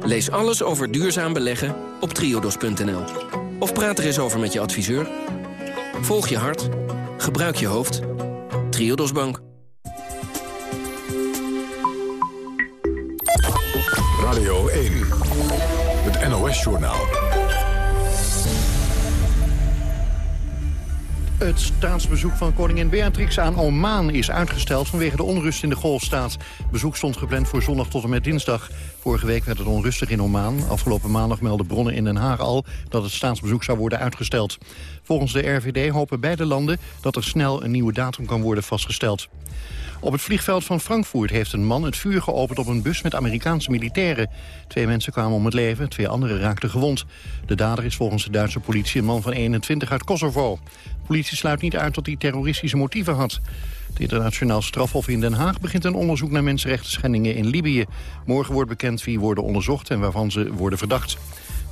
Lees alles over duurzaam beleggen op triodos.nl. Of praat er eens over met je adviseur. Volg je hart. Gebruik je hoofd. Triodos Bank. Radio 1. Het NOS-journaal. Het staatsbezoek van koningin Beatrix aan Oman is uitgesteld vanwege de onrust in de golfstaat. Bezoek stond gepland voor zondag tot en met dinsdag. Vorige week werd het onrustig in Oman. Afgelopen maandag meldden bronnen in Den Haag al dat het staatsbezoek zou worden uitgesteld. Volgens de RVD hopen beide landen dat er snel een nieuwe datum kan worden vastgesteld. Op het vliegveld van Frankfurt heeft een man het vuur geopend op een bus met Amerikaanse militairen. Twee mensen kwamen om het leven, twee anderen raakten gewond. De dader is volgens de Duitse politie een man van 21 uit Kosovo. De politie sluit niet uit dat hij terroristische motieven had. Het internationaal strafhof in Den Haag begint een onderzoek naar mensenrechten schendingen in Libië. Morgen wordt bekend wie worden onderzocht en waarvan ze worden verdacht.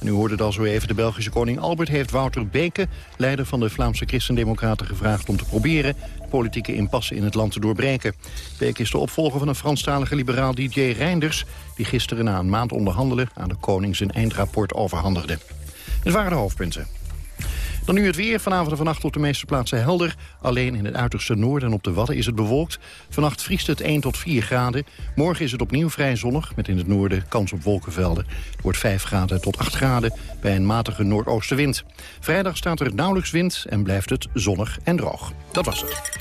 En u hoorde al zo even, de Belgische koning Albert heeft Wouter Beke... leider van de Vlaamse Christendemocraten gevraagd om te proberen... politieke impasse in het land te doorbreken. Beke is de opvolger van een Franstalige liberaal DJ Reinders... die gisteren na een maand onderhandelen aan de koning zijn eindrapport overhandigde. Het waren de hoofdpunten. Dan nu het weer. Vanavond en vannacht op de meeste plaatsen helder. Alleen in het uiterste noorden en op de Wadden is het bewolkt. Vannacht vriest het 1 tot 4 graden. Morgen is het opnieuw vrij zonnig, met in het noorden kans op wolkenvelden. Het wordt 5 graden tot 8 graden bij een matige noordoostenwind. Vrijdag staat er nauwelijks wind en blijft het zonnig en droog. Dat was het.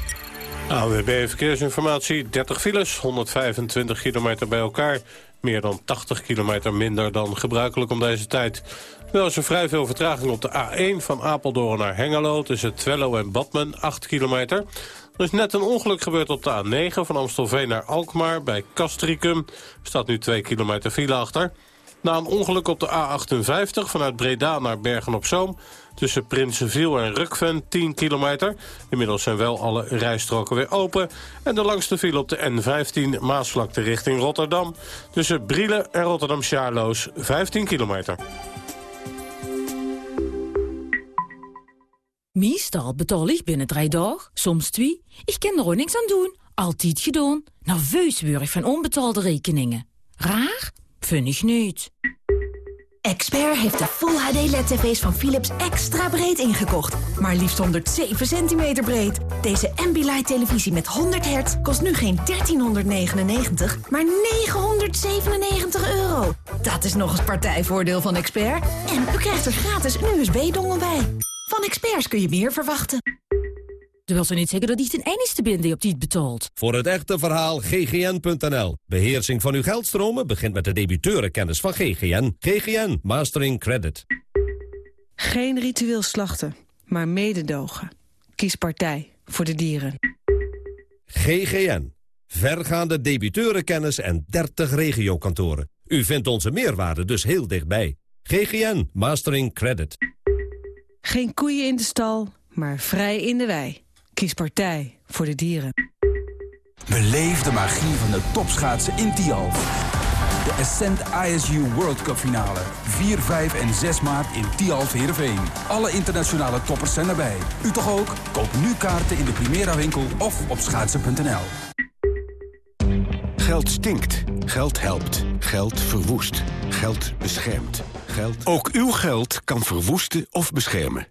AWB Verkeersinformatie, 30 files, 125 kilometer bij elkaar. Meer dan 80 kilometer minder dan gebruikelijk om deze tijd. Wel is er vrij veel vertraging op de A1 van Apeldoorn naar Hengelo... tussen Twello en Badmen, 8 kilometer. Er is net een ongeluk gebeurd op de A9 van Amstelveen naar Alkmaar... bij Castricum. Staat nu 2 kilometer file achter. Na een ongeluk op de A58 vanuit Breda naar Bergen-op-Zoom... tussen Prinsenviel en Rukven, 10 kilometer. Inmiddels zijn wel alle rijstroken weer open. En de langste file op de N15 Maasvlakte richting Rotterdam... tussen Brielen en Rotterdam-Sjaarloos, 15 kilometer. Meestal betaal ik binnen drie dagen, soms twee. Ik kan er ook niks aan doen. Altijd gedaan. Nerveus word van onbetaalde rekeningen. Raar? Vind ik niet. Expert heeft de Full HD LED-tv's van Philips extra breed ingekocht. Maar liefst 107 centimeter breed. Deze Ambilight televisie met 100 hertz kost nu geen 1399, maar 997 euro. Dat is nog eens partijvoordeel van Expert. En u krijgt er gratis een USB-dongel bij. Van experts kun je meer verwachten. Dat wil zo niet zeggen dat ik ten enigste ben die op die het betaalt. Voor het echte verhaal ggn.nl. Beheersing van uw geldstromen begint met de debiteurenkennis van GGN. GGN Mastering Credit. Geen ritueel slachten, maar mededogen. Kies partij voor de dieren. GGN. Vergaande debiteurenkennis en 30 regiokantoren. U vindt onze meerwaarde dus heel dichtbij. GGN Mastering Credit. Geen koeien in de stal, maar vrij in de wei. Kies partij voor de dieren. Beleef de magie van de topschaatsen in Tialf. De Ascent ISU World Cup finale. 4, 5 en 6 maart in Tialf Heerenveen. Alle internationale toppers zijn erbij. U toch ook? Koop nu kaarten in de Primera winkel of op schaatsen.nl. Geld stinkt. Geld helpt. Geld verwoest. Geld beschermt. Geld... Ook uw geld kan verwoesten of beschermen.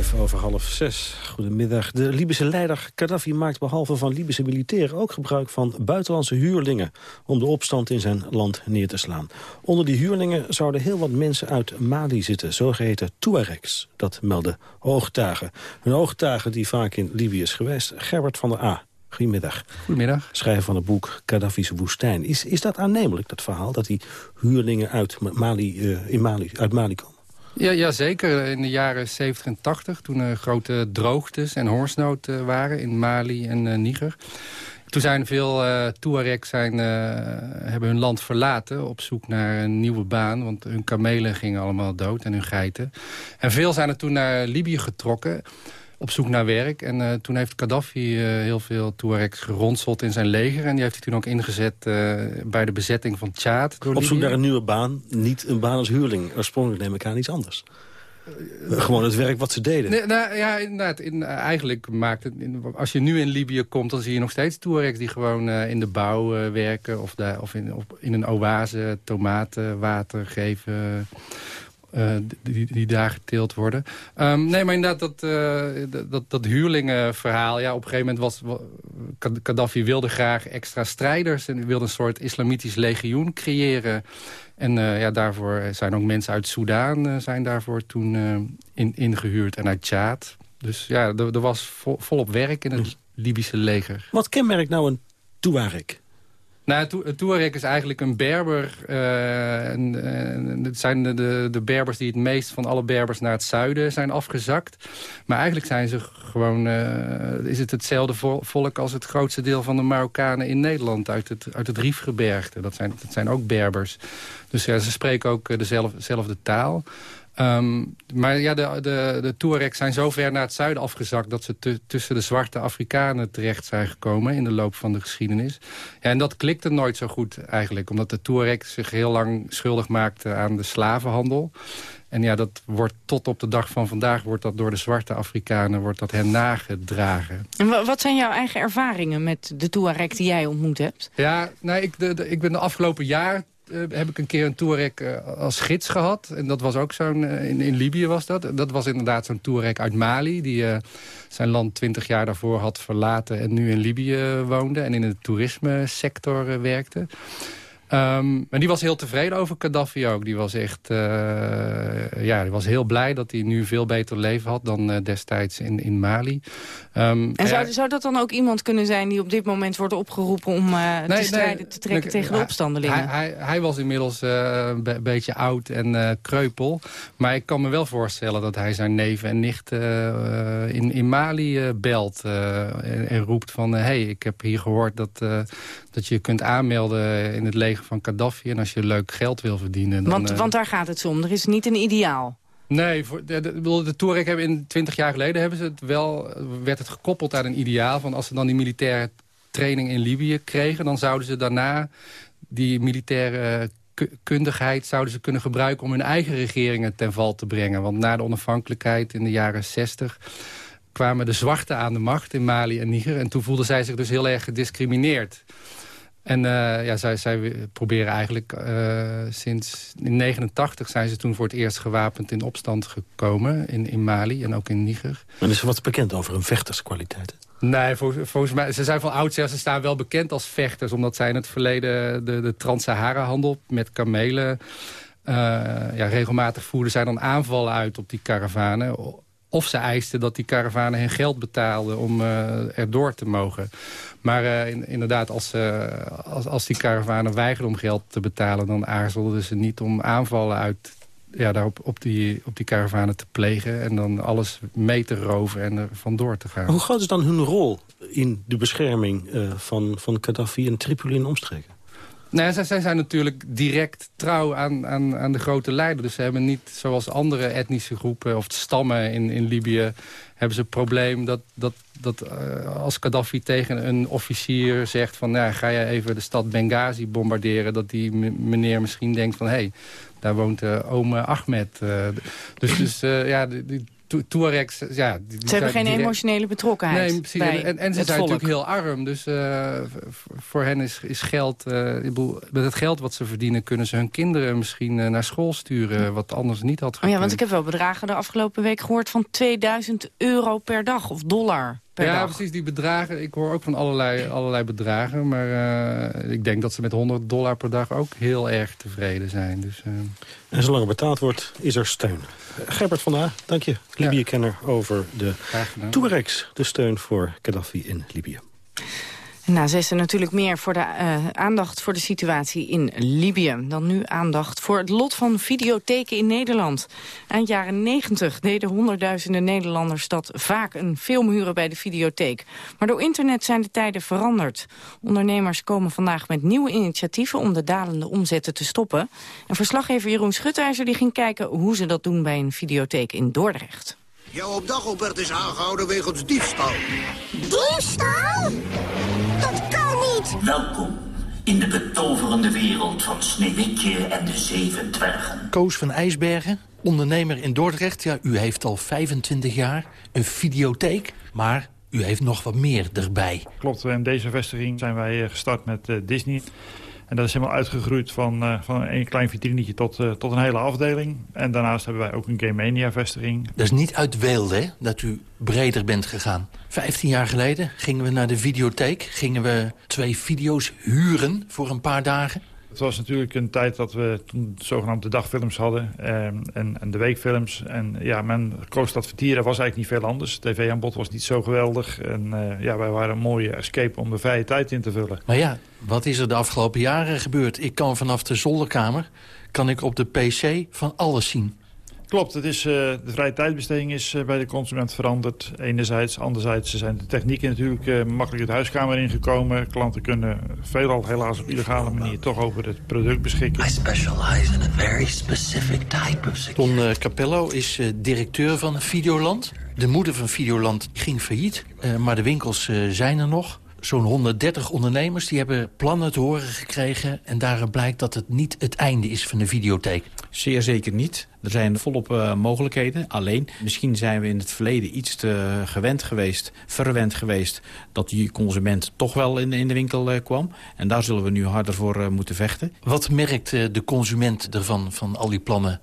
Vijf over half zes. Goedemiddag. De Libische leider Gaddafi maakt behalve van Libische militairen... ook gebruik van buitenlandse huurlingen... om de opstand in zijn land neer te slaan. Onder die huurlingen zouden heel wat mensen uit Mali zitten. Zogeheten Tuaregs. Dat melden oogtuigen. Een oogtuigen die vaak in Libië is geweest. Gerbert van der A. Goedemiddag. Goedemiddag. Schrijver van het boek Gaddafi's woestijn. Is, is dat aannemelijk, dat verhaal, dat die huurlingen uit Mali, uh, in Mali, uit Mali komen? Ja, ja, zeker. In de jaren 70 en 80, toen er grote droogtes en hongersnood uh, waren in Mali en uh, Niger. Toen zijn veel uh, Tuareg zijn, hebben hun land verlaten op zoek naar een nieuwe baan. Want hun kamelen gingen allemaal dood en hun geiten. En veel zijn er toen naar Libië getrokken op zoek naar werk. En uh, toen heeft Gaddafi uh, heel veel Tuaregs geronseld in zijn leger. En die heeft hij toen ook ingezet uh, bij de bezetting van Tjaad. Op zoek naar een nieuwe baan, niet een baan als huurling. Oorspronkelijk neem ik aan iets anders. Gewoon het werk wat ze deden. Nee, nou, ja, inderdaad. In, eigenlijk maakt het... In, als je nu in Libië komt, dan zie je nog steeds Tuaregs... die gewoon in de bouw werken of, daar, of, in, of in een oase tomaten water geven uh, die, die daar geteeld worden. Um, nee, maar inderdaad, dat, uh, dat, dat huurlingenverhaal... Ja, op een gegeven moment was... Gaddafi wilde graag extra strijders... en wilde een soort islamitisch legioen creëren. En uh, ja, daarvoor zijn ook mensen uit Soudaan zijn daarvoor toen in, ingehuurd. En uit Tjaad. Dus ja, er, er was vol, volop werk in het hm. Libische leger. Wat kenmerkt nou een Tuareg? Nou, Tuareg is eigenlijk een Berber. Uh, en, en, het zijn de, de, Berbers die het meest van alle Berbers naar het zuiden zijn afgezakt. Maar eigenlijk zijn ze gewoon, uh, is het hetzelfde volk als het grootste deel van de Marokkanen in Nederland. Uit het, uit het Riefgebergte. Dat zijn, dat zijn ook Berbers. Dus ja, ze spreken ook dezelfde taal. Um, maar ja, de, de, de Tuaregs zijn zo ver naar het zuiden afgezakt... dat ze tussen de zwarte Afrikanen terecht zijn gekomen... in de loop van de geschiedenis. Ja, en dat klikte nooit zo goed eigenlijk. Omdat de Tuaregs zich heel lang schuldig maakten aan de slavenhandel. En ja, dat wordt tot op de dag van vandaag... wordt dat door de zwarte Afrikanen wordt dat hen nagedragen. En wat zijn jouw eigen ervaringen met de Tuareg die jij ontmoet hebt? Ja, nou, ik, de, ik ben de afgelopen jaar heb ik een keer een Touareg uh, als gids gehad. En dat was ook zo'n, uh, in, in Libië was dat. Dat was inderdaad zo'n Touareg uit Mali. Die zijn land twintig jaar daarvoor had verlaten en nu in Libië woonde. En in de toerisme sector werkte. Um, maar die was heel tevreden over Gaddafi ook. Die was echt uh, ja, die was heel blij dat hij nu veel beter leven had dan uh, destijds in, in Mali. Um, en zou, zou dat dan ook iemand kunnen zijn die op dit moment wordt opgeroepen om uh, nee, te strijden nee, te trekken tegen de opstandelingen? Hij, hij, hij was inmiddels een be beetje oud en kreupel. Maar ik kan me wel voorstellen dat hij zijn neven en nicht in, in Mali belt en, en, roept van... hé, hey, ik heb hier gehoord dat, dat je kunt aanmelden in het leger van Gaddafi. En als je leuk geld wil verdienen... Dan, want, uh... want daar gaat het om. Er is niet een ideaal. Nee, voor de, de, de, de Touareg hebben in 20 jaar geleden hebben ze het wel, werd het gekoppeld aan een ideaal. Van als ze dan die militaire training in Libië kregen... dan zouden ze daarna die militaire kundigheid zouden ze kunnen gebruiken... om hun eigen regeringen ten val te brengen. Want na de onafhankelijkheid in de jaren 60 kwamen de zwarten aan de macht in Mali en Niger. En toen voelden zij zich dus heel erg gediscrimineerd. En uh, ja, zij, zij proberen eigenlijk uh, sinds in 89 zijn ze toen voor het eerst gewapend in opstand gekomen in, in Mali en ook in Niger. En is er wat bekend over hun vechterskwaliteiten? Nee, volgens mij, ze zijn van oudsher, ze staan wel bekend als vechters... omdat zij in het verleden de, de Trans-Sahara-handel met kamelen... Uh, ja, regelmatig voerden zij dan aanvallen uit op die karavanen of ze eisten dat die karavanen hen geld betaalden om uh, er door te mogen. Maar uh, in, inderdaad, als, uh, als, als die karavanen weigerden om geld te betalen... dan aarzelden ze niet om aanvallen uit, ja, daarop, op, die, op die karavanen te plegen... en dan alles mee te roven en er vandoor te gaan. hoe groot is dan hun rol in de bescherming van, van Gaddafi en Tripoli en omstreken? Nou, zij, zij, zijn natuurlijk direct trouw aan, aan, aan de grote leider. Dus ze hebben niet, zoals andere etnische groepen of stammen in, in Libië... hebben ze het probleem dat, dat, dat uh, als Gaddafi tegen een officier zegt... van nou, ga je even de stad Benghazi bombarderen... dat die meneer misschien denkt van... hé, hey, daar woont uh, oom Ahmed. Uh, dus dus ja, die, Ja... Die, Ze hebben geen emotionele betrokkenheid Nee, precies. En, en ze zijn volk. natuurlijk heel arm. Dus uh, voor hen is, is geld... Uh, ik bedoel, met het geld wat ze verdienen... kunnen ze hun kinderen misschien uh, naar school sturen... wat anders niet had gekund. Oh ja, want ik heb wel bedragen de afgelopen week gehoord... van 2000 euro per dag of dollar per ja, dag. precies, die bedragen. Ik hoor ook van allerlei, allerlei bedragen. Maar uh, ik denk dat ze met 100 dollar per dag ook heel erg tevreden zijn. Dus, uh... En zolang er betaald wordt, is er steun. Gerbert van Aa, dank je. Libië-kenner over de Touaregs. De steun voor Gaddafi in Libië. Na zessen natuurlijk meer voor de uh, aandacht voor de situatie in Libië. Dan nu aandacht voor het lot van videotheken in Nederland. Eind jaren 90 deden honderdduizenden Nederlanders dat vaak een film huren bij de videotheek. Maar door internet zijn de tijden veranderd. Ondernemers komen vandaag met nieuwe initiatieven om de dalende omzetten te stoppen. En verslaggever Jeroen Schutijzer die ging kijken hoe ze dat doen bij een videotheek in Dordrecht. Jouw op Dagobert is aangehouden wegens diefstal. Diefstal? Niet! Welkom in de betoverende wereld van Sneeuwwitje en de Zeven Dwergen. Koos van IJsbergen, ondernemer in Dordrecht. Ja, u heeft al 25 jaar een videotheek, maar u heeft nog wat meer erbij. Klopt, in deze vestiging zijn wij gestart met uh, Disney. En dat is helemaal uitgegroeid van, uh, van een klein vitrinetje tot, uh, tot een hele afdeling. En daarnaast hebben wij ook een Game Mania-vestiging. Dat is niet uit Weelde, dat u breder bent gegaan. Vijftien jaar geleden gingen we naar de videotheek. Gingen we twee video's huren voor een paar dagen. Het was natuurlijk een tijd dat we toen zogenaamde dagfilms hadden eh, en, en de weekfilms. En ja, men koos dat vertieren was eigenlijk niet veel anders. TV-aanbod was niet zo geweldig. En uh, ja, wij waren een mooie escape om de vrije tijd in te vullen. Maar ja, wat is er de afgelopen jaren gebeurd? Ik kan vanaf de zolderkamer, kan ik op de pc van alles zien. Klopt, het is, uh, de vrije tijdbesteding is uh, bij de consument veranderd. Enerzijds, anderzijds zijn de technieken natuurlijk uh, makkelijk de huiskamer ingekomen. Klanten kunnen veelal helaas op illegale manier toch over het product beschikken. I specialize in a very specific type of Ton Capello is directeur van Videoland. De moeder van Videoland ging failliet, maar de winkels zijn er nog. Zo'n 130 ondernemers die hebben plannen te horen gekregen... en daaruit blijkt dat het niet het einde is van de videotheek. Zeer zeker niet. Er zijn volop uh, mogelijkheden. Alleen, misschien zijn we in het verleden iets te gewend geweest... verwend geweest dat die consument toch wel in, in de winkel uh, kwam. En daar zullen we nu harder voor uh, moeten vechten. Wat merkt de consument ervan, van al die plannen?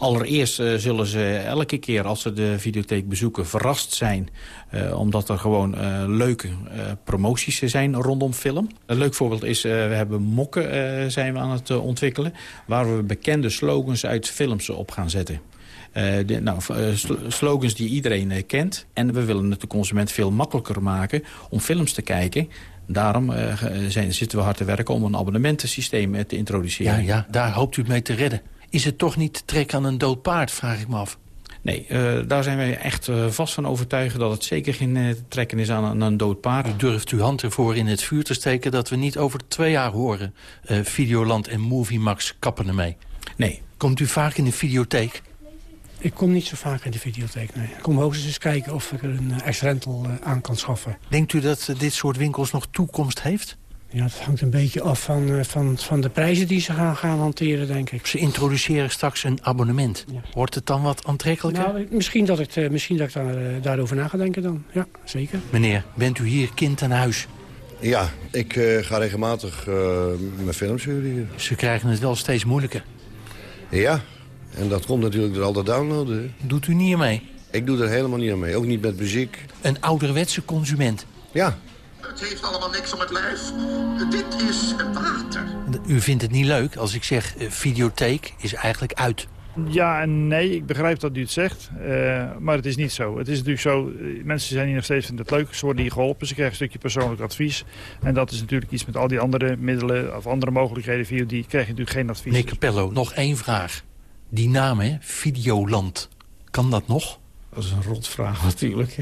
Allereerst uh, zullen ze elke keer als ze de videotheek bezoeken verrast zijn... Uh, omdat er gewoon uh, leuke promoties zijn rondom film. Een leuk voorbeeld is, we hebben mokken zijn we aan het ontwikkelen... waar we bekende slogans uit films op gaan zetten. Nou, slogans die iedereen kent. En we willen het de consument veel makkelijker maken om films te kijken... Daarom zijn, zitten we hard te werken om een abonnementensysteem te introduceren. Ja, ja, daar hoopt u mee te redden. Is het toch niet trek aan een dood paard, vraag ik me af. Nee, uh, daar zijn wij echt uh, vast van overtuigd dat het zeker geen uh, trekken is aan, aan, een dood paard. Durft uw hand ervoor in het vuur te steken dat we niet over twee jaar horen... Videoland en Moviemax kappen ermee? Nee. Komt u vaak in de videotheek? Ik kom niet zo vaak in de videotheek, nee. Ik kom hoogstens eens kijken of ik er een ex-rental aan kan schaffen. Denkt u dat dit soort winkels nog toekomst heeft? Ja, het hangt een beetje af van, van, van de prijzen die ze gaan, gaan hanteren, denk ik. Ze introduceren straks een abonnement. Ja. Wordt het dan wat aantrekkelijker? Nou, misschien dat ik, misschien dat ik daar, daarover na ga denken dan. Ja, zeker. Meneer, bent u hier kind aan huis? Ja, ik uh, ga regelmatig uh, mijn films huren hier. Ze krijgen het wel steeds moeilijker. Ja, en dat komt natuurlijk door al dat downloaden. Doet u niet mee? Ik doe er helemaal niet aan mee, ook niet met muziek. Een ouderwetse consument? Ja, het heeft allemaal niks om het lijf. Dit is water. U vindt het niet leuk als ik zeg uh, videotheek is eigenlijk uit. Ja en nee, ik begrijp dat u het zegt. Uh, maar het is niet zo. Het is natuurlijk zo, uh, mensen zijn hier nog steeds vinden het leuk. Ze worden hier geholpen, ze krijgen een stukje persoonlijk advies. En dat is natuurlijk iets met al die andere middelen of andere mogelijkheden. Via die krijg je natuurlijk geen advies. Nee, Capello, nog één vraag. Die naam, hè, Videoland. Kan dat nog? Dat is een rotvraag *laughs* natuurlijk.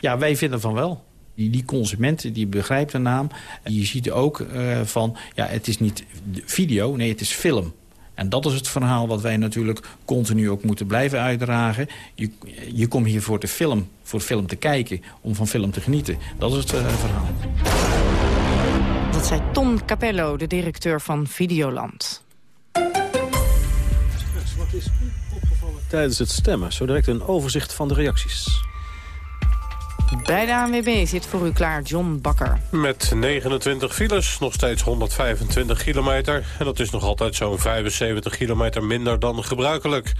ja, wij vinden van wel. Die, die consument die begrijpt de naam. Je ziet ook uh, van, ja, het is niet video, nee, het is film. En dat is het verhaal wat wij natuurlijk continu ook moeten blijven uitdragen. Je, je komt hier voor de film, voor film te kijken, om van film te genieten. Dat is het uh, verhaal. Dat zei Tom Capello, de directeur van Videoland. Wat is tijdens het stemmen? Zo direct een overzicht van de reacties. Bij de ANWB zit voor u klaar John Bakker. Met 29 files, nog steeds 125 kilometer. En dat is nog altijd zo'n 75 kilometer minder dan gebruikelijk.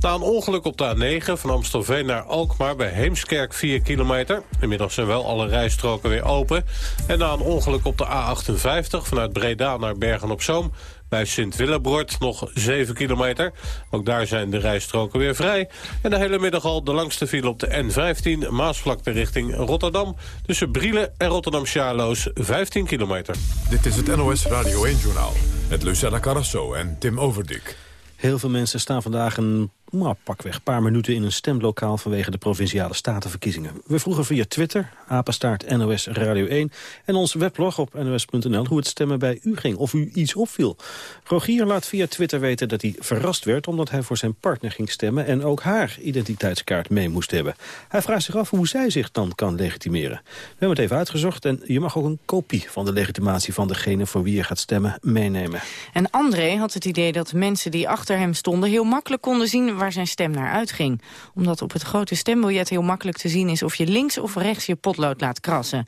Na een ongeluk op de A9 van Amstelveen naar Alkmaar... bij Heemskerk 4 kilometer. Inmiddels zijn wel alle rijstroken weer open. En na een ongeluk op de A58 vanuit Breda naar Bergen-op-Zoom... Bij Sint-Willebroord nog 7 kilometer. Ook daar zijn de rijstroken weer vrij. En de hele middag al de langste file op de N15... Maasvlakte richting Rotterdam. Tussen Brielen en Rotterdam-Sjaloos 15 kilometer. Dit is het NOS Radio 1-journaal. Met Lucella Carrasso en Tim Overdik. Heel veel mensen staan vandaag een nou, pakweg een paar minuten in een stemlokaal vanwege de provinciale statenverkiezingen. We vroegen via Twitter, apenstaart NOS Radio 1 en ons weblog op nos.nl hoe het stemmen bij u ging, of u iets opviel. Rogier laat via Twitter weten dat hij verrast werd omdat hij voor zijn partner ging stemmen en ook haar identiteitskaart mee moest hebben. Hij vraagt zich af hoe zij zich dan kan legitimeren. We hebben het even uitgezocht en je mag ook een kopie van de legitimatie van degene voor wie je gaat stemmen meenemen. En André had het idee dat mensen die achter hem stonden heel makkelijk konden zien waar zijn stem naar uitging. Omdat op het grote stembiljet heel makkelijk te zien is... of je links of rechts je potlood laat krassen.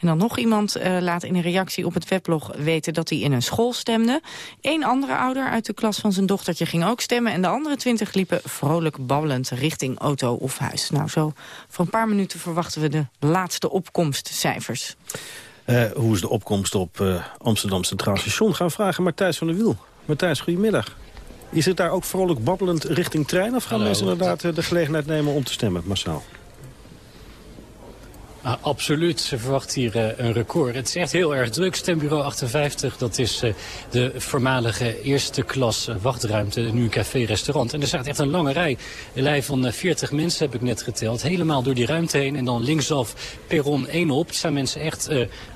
En dan nog iemand uh, laat in een reactie op het weblog weten... dat hij in een school stemde. Eén andere ouder uit de klas van zijn dochtertje ging ook stemmen... en de andere twintig liepen vrolijk babbelend richting auto of huis. Nou, zo voor een paar minuten verwachten we de laatste opkomstcijfers. Uh, hoe is de opkomst op uh, Amsterdam Centraal Station? Gaan vragen Martijs van der Wiel. Martijs, goedemiddag. Is het daar ook vrolijk babbelend richting trein... of gaan Hallo, mensen inderdaad eh, de gelegenheid nemen om te stemmen massaal? Ah, absoluut. Ze verwacht hier uh, een record. Het is echt heel erg druk. Stembureau 58, dat is uh, de voormalige eerste klas uh, wachtruimte. Nu een café-restaurant. En er staat echt een lange rij. Een rij van 40 mensen heb ik net geteld. Helemaal door die ruimte heen. En dan linksaf perron 1 op. Er staan mensen echt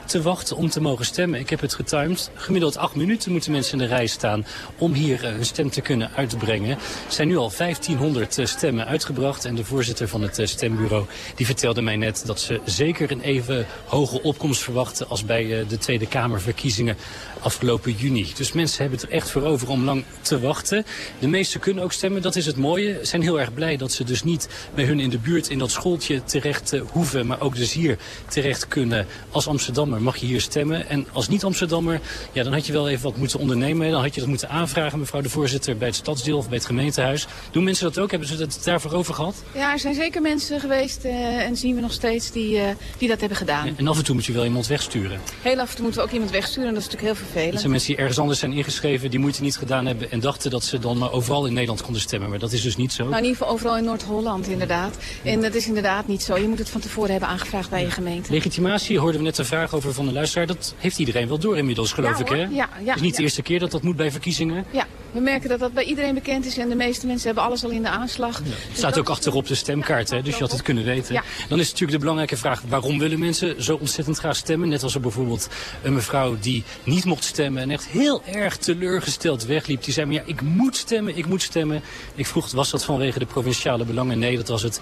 te wachten om te mogen stemmen. Ik heb het getimed. Gemiddeld acht minuten moeten mensen in de rij staan om hier uh, hun stem te kunnen uitbrengen. Er zijn nu al 1500 uh, stemmen uitgebracht. En de voorzitter van het uh, stembureau die vertelde mij net dat ze zeker een even hoge opkomst verwachten als bij de Tweede Kamerverkiezingen afgelopen juni. Dus mensen hebben het er echt voor over om lang te wachten. De meesten kunnen ook stemmen, dat is het mooie. Zijn heel erg blij dat ze dus niet bij hun in de buurt in dat schooltje terecht hoeven. Maar ook dus hier terecht kunnen als Amsterdam mag je hier stemmen. En als niet-Amsterdammer, ja, dan had je wel even wat moeten ondernemen. Dan had je dat moeten aanvragen, mevrouw de voorzitter, bij het stadsdeel of bij het gemeentehuis. Doen mensen dat ook? Hebben ze het daarvoor over gehad? Ja, er zijn zeker mensen geweest uh, en zien we nog steeds die, uh, die dat hebben gedaan. En, en af en toe moet je wel iemand wegsturen. Heel af en toe moeten we ook iemand wegsturen en dat is natuurlijk heel vervelend. Dat zijn mensen die ergens anders zijn ingeschreven, die moeite niet gedaan hebben... en dachten dat ze dan maar overal in Nederland konden stemmen. Maar dat is dus niet zo. Nou, in ieder geval overal in Noord-Holland inderdaad. En dat is inderdaad niet zo. Je moet het van tevoren hebben aangevraagd bij je gemeente. Legitimatie hoorden we net een vraag over van de luisteraar. Dat heeft iedereen wel door inmiddels, geloof ja, ik, hè? Ja, ja, het is niet de eerste keer dat dat moet bij verkiezingen. Ja, we merken dat dat bij iedereen bekend is en de meeste mensen hebben alles al in de aanslag. Ja. Het staat ook achterop de stemkaart, hè? dus je had het kunnen weten. Dan is natuurlijk de belangrijke vraag, waarom willen mensen zo ontzettend graag stemmen? Net als er bijvoorbeeld een mevrouw die niet mocht stemmen en echt heel erg teleurgesteld wegliep. Die zei, maar ja, ik moet stemmen, ik moet stemmen. Ik vroeg, was dat vanwege de provinciale belangen? Nee, dat was het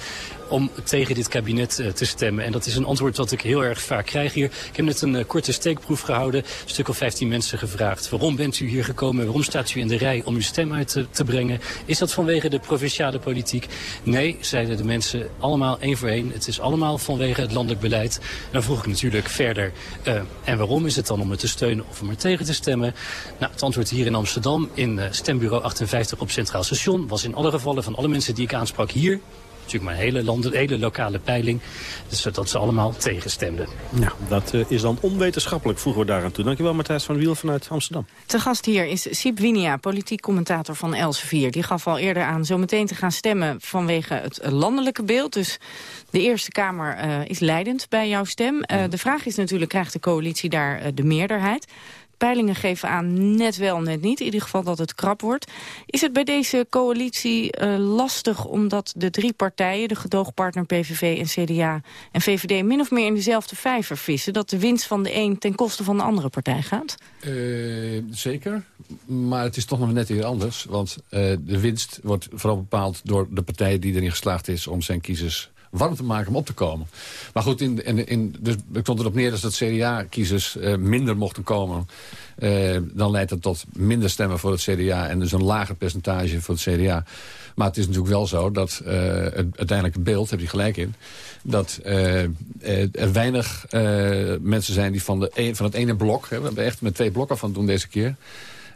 om tegen dit kabinet uh, te stemmen. En dat is een antwoord dat ik heel erg vaak krijg hier. Ik heb net een uh, korte steekproef gehouden. Een stuk of 15 mensen gevraagd. Waarom bent u hier gekomen? Waarom staat u in de rij om uw stem uit te, brengen? Is dat vanwege de provinciale politiek? Nee, zeiden de mensen allemaal één voor één. Het is allemaal vanwege het landelijk beleid. Dan vroeg ik natuurlijk verder. Uh, en waarom is het dan om het te steunen of om er tegen te stemmen? Nou, het antwoord hier in Amsterdam in stembureau 58 op Centraal Station was in alle gevallen van alle mensen die ik aansprak hier natuurlijk maar een hele, land, een hele lokale peiling. Dus dat ze allemaal tegenstemden. Ja, dat uh, is dan onwetenschappelijk, voegen we daaraan toe. Dankjewel Matthijs van Wiel vanuit Amsterdam. Te gast hier is Sip Winia, politiek commentator van Elsevier. Die gaf al eerder aan zo meteen te gaan stemmen vanwege het landelijke beeld. Dus de Eerste Kamer uh, is leidend bij jouw stem. Uh, de vraag is natuurlijk, krijgt de coalitie daar de meerderheid? Peilingen geven aan net wel, net niet. In ieder geval dat het krap wordt. Is het bij deze coalitie uh, lastig omdat de drie partijen... de gedoogpartner PVV en CDA en VVD... min of meer in dezelfde vijver vissen? Dat de winst van de een ten koste van de andere partij gaat? Uh, zeker. Maar het is toch nog net iets anders. Want uh, de winst wordt vooral bepaald door de partij die erin geslaagd is... om zijn kiezers warm te maken om op te komen. Maar goed, in, in, dus het komt erop neer dat dat CDA-kiezers minder mochten komen... dan leidt dat tot minder stemmen voor het CDA... en dus een lager percentage voor het CDA. Maar het is natuurlijk wel zo dat uh, het uiteindelijke beeld, heb je gelijk in... dat er weinig mensen zijn die van, de van het ene blok... Hè, we hebben echt met twee blokken van doen deze keer...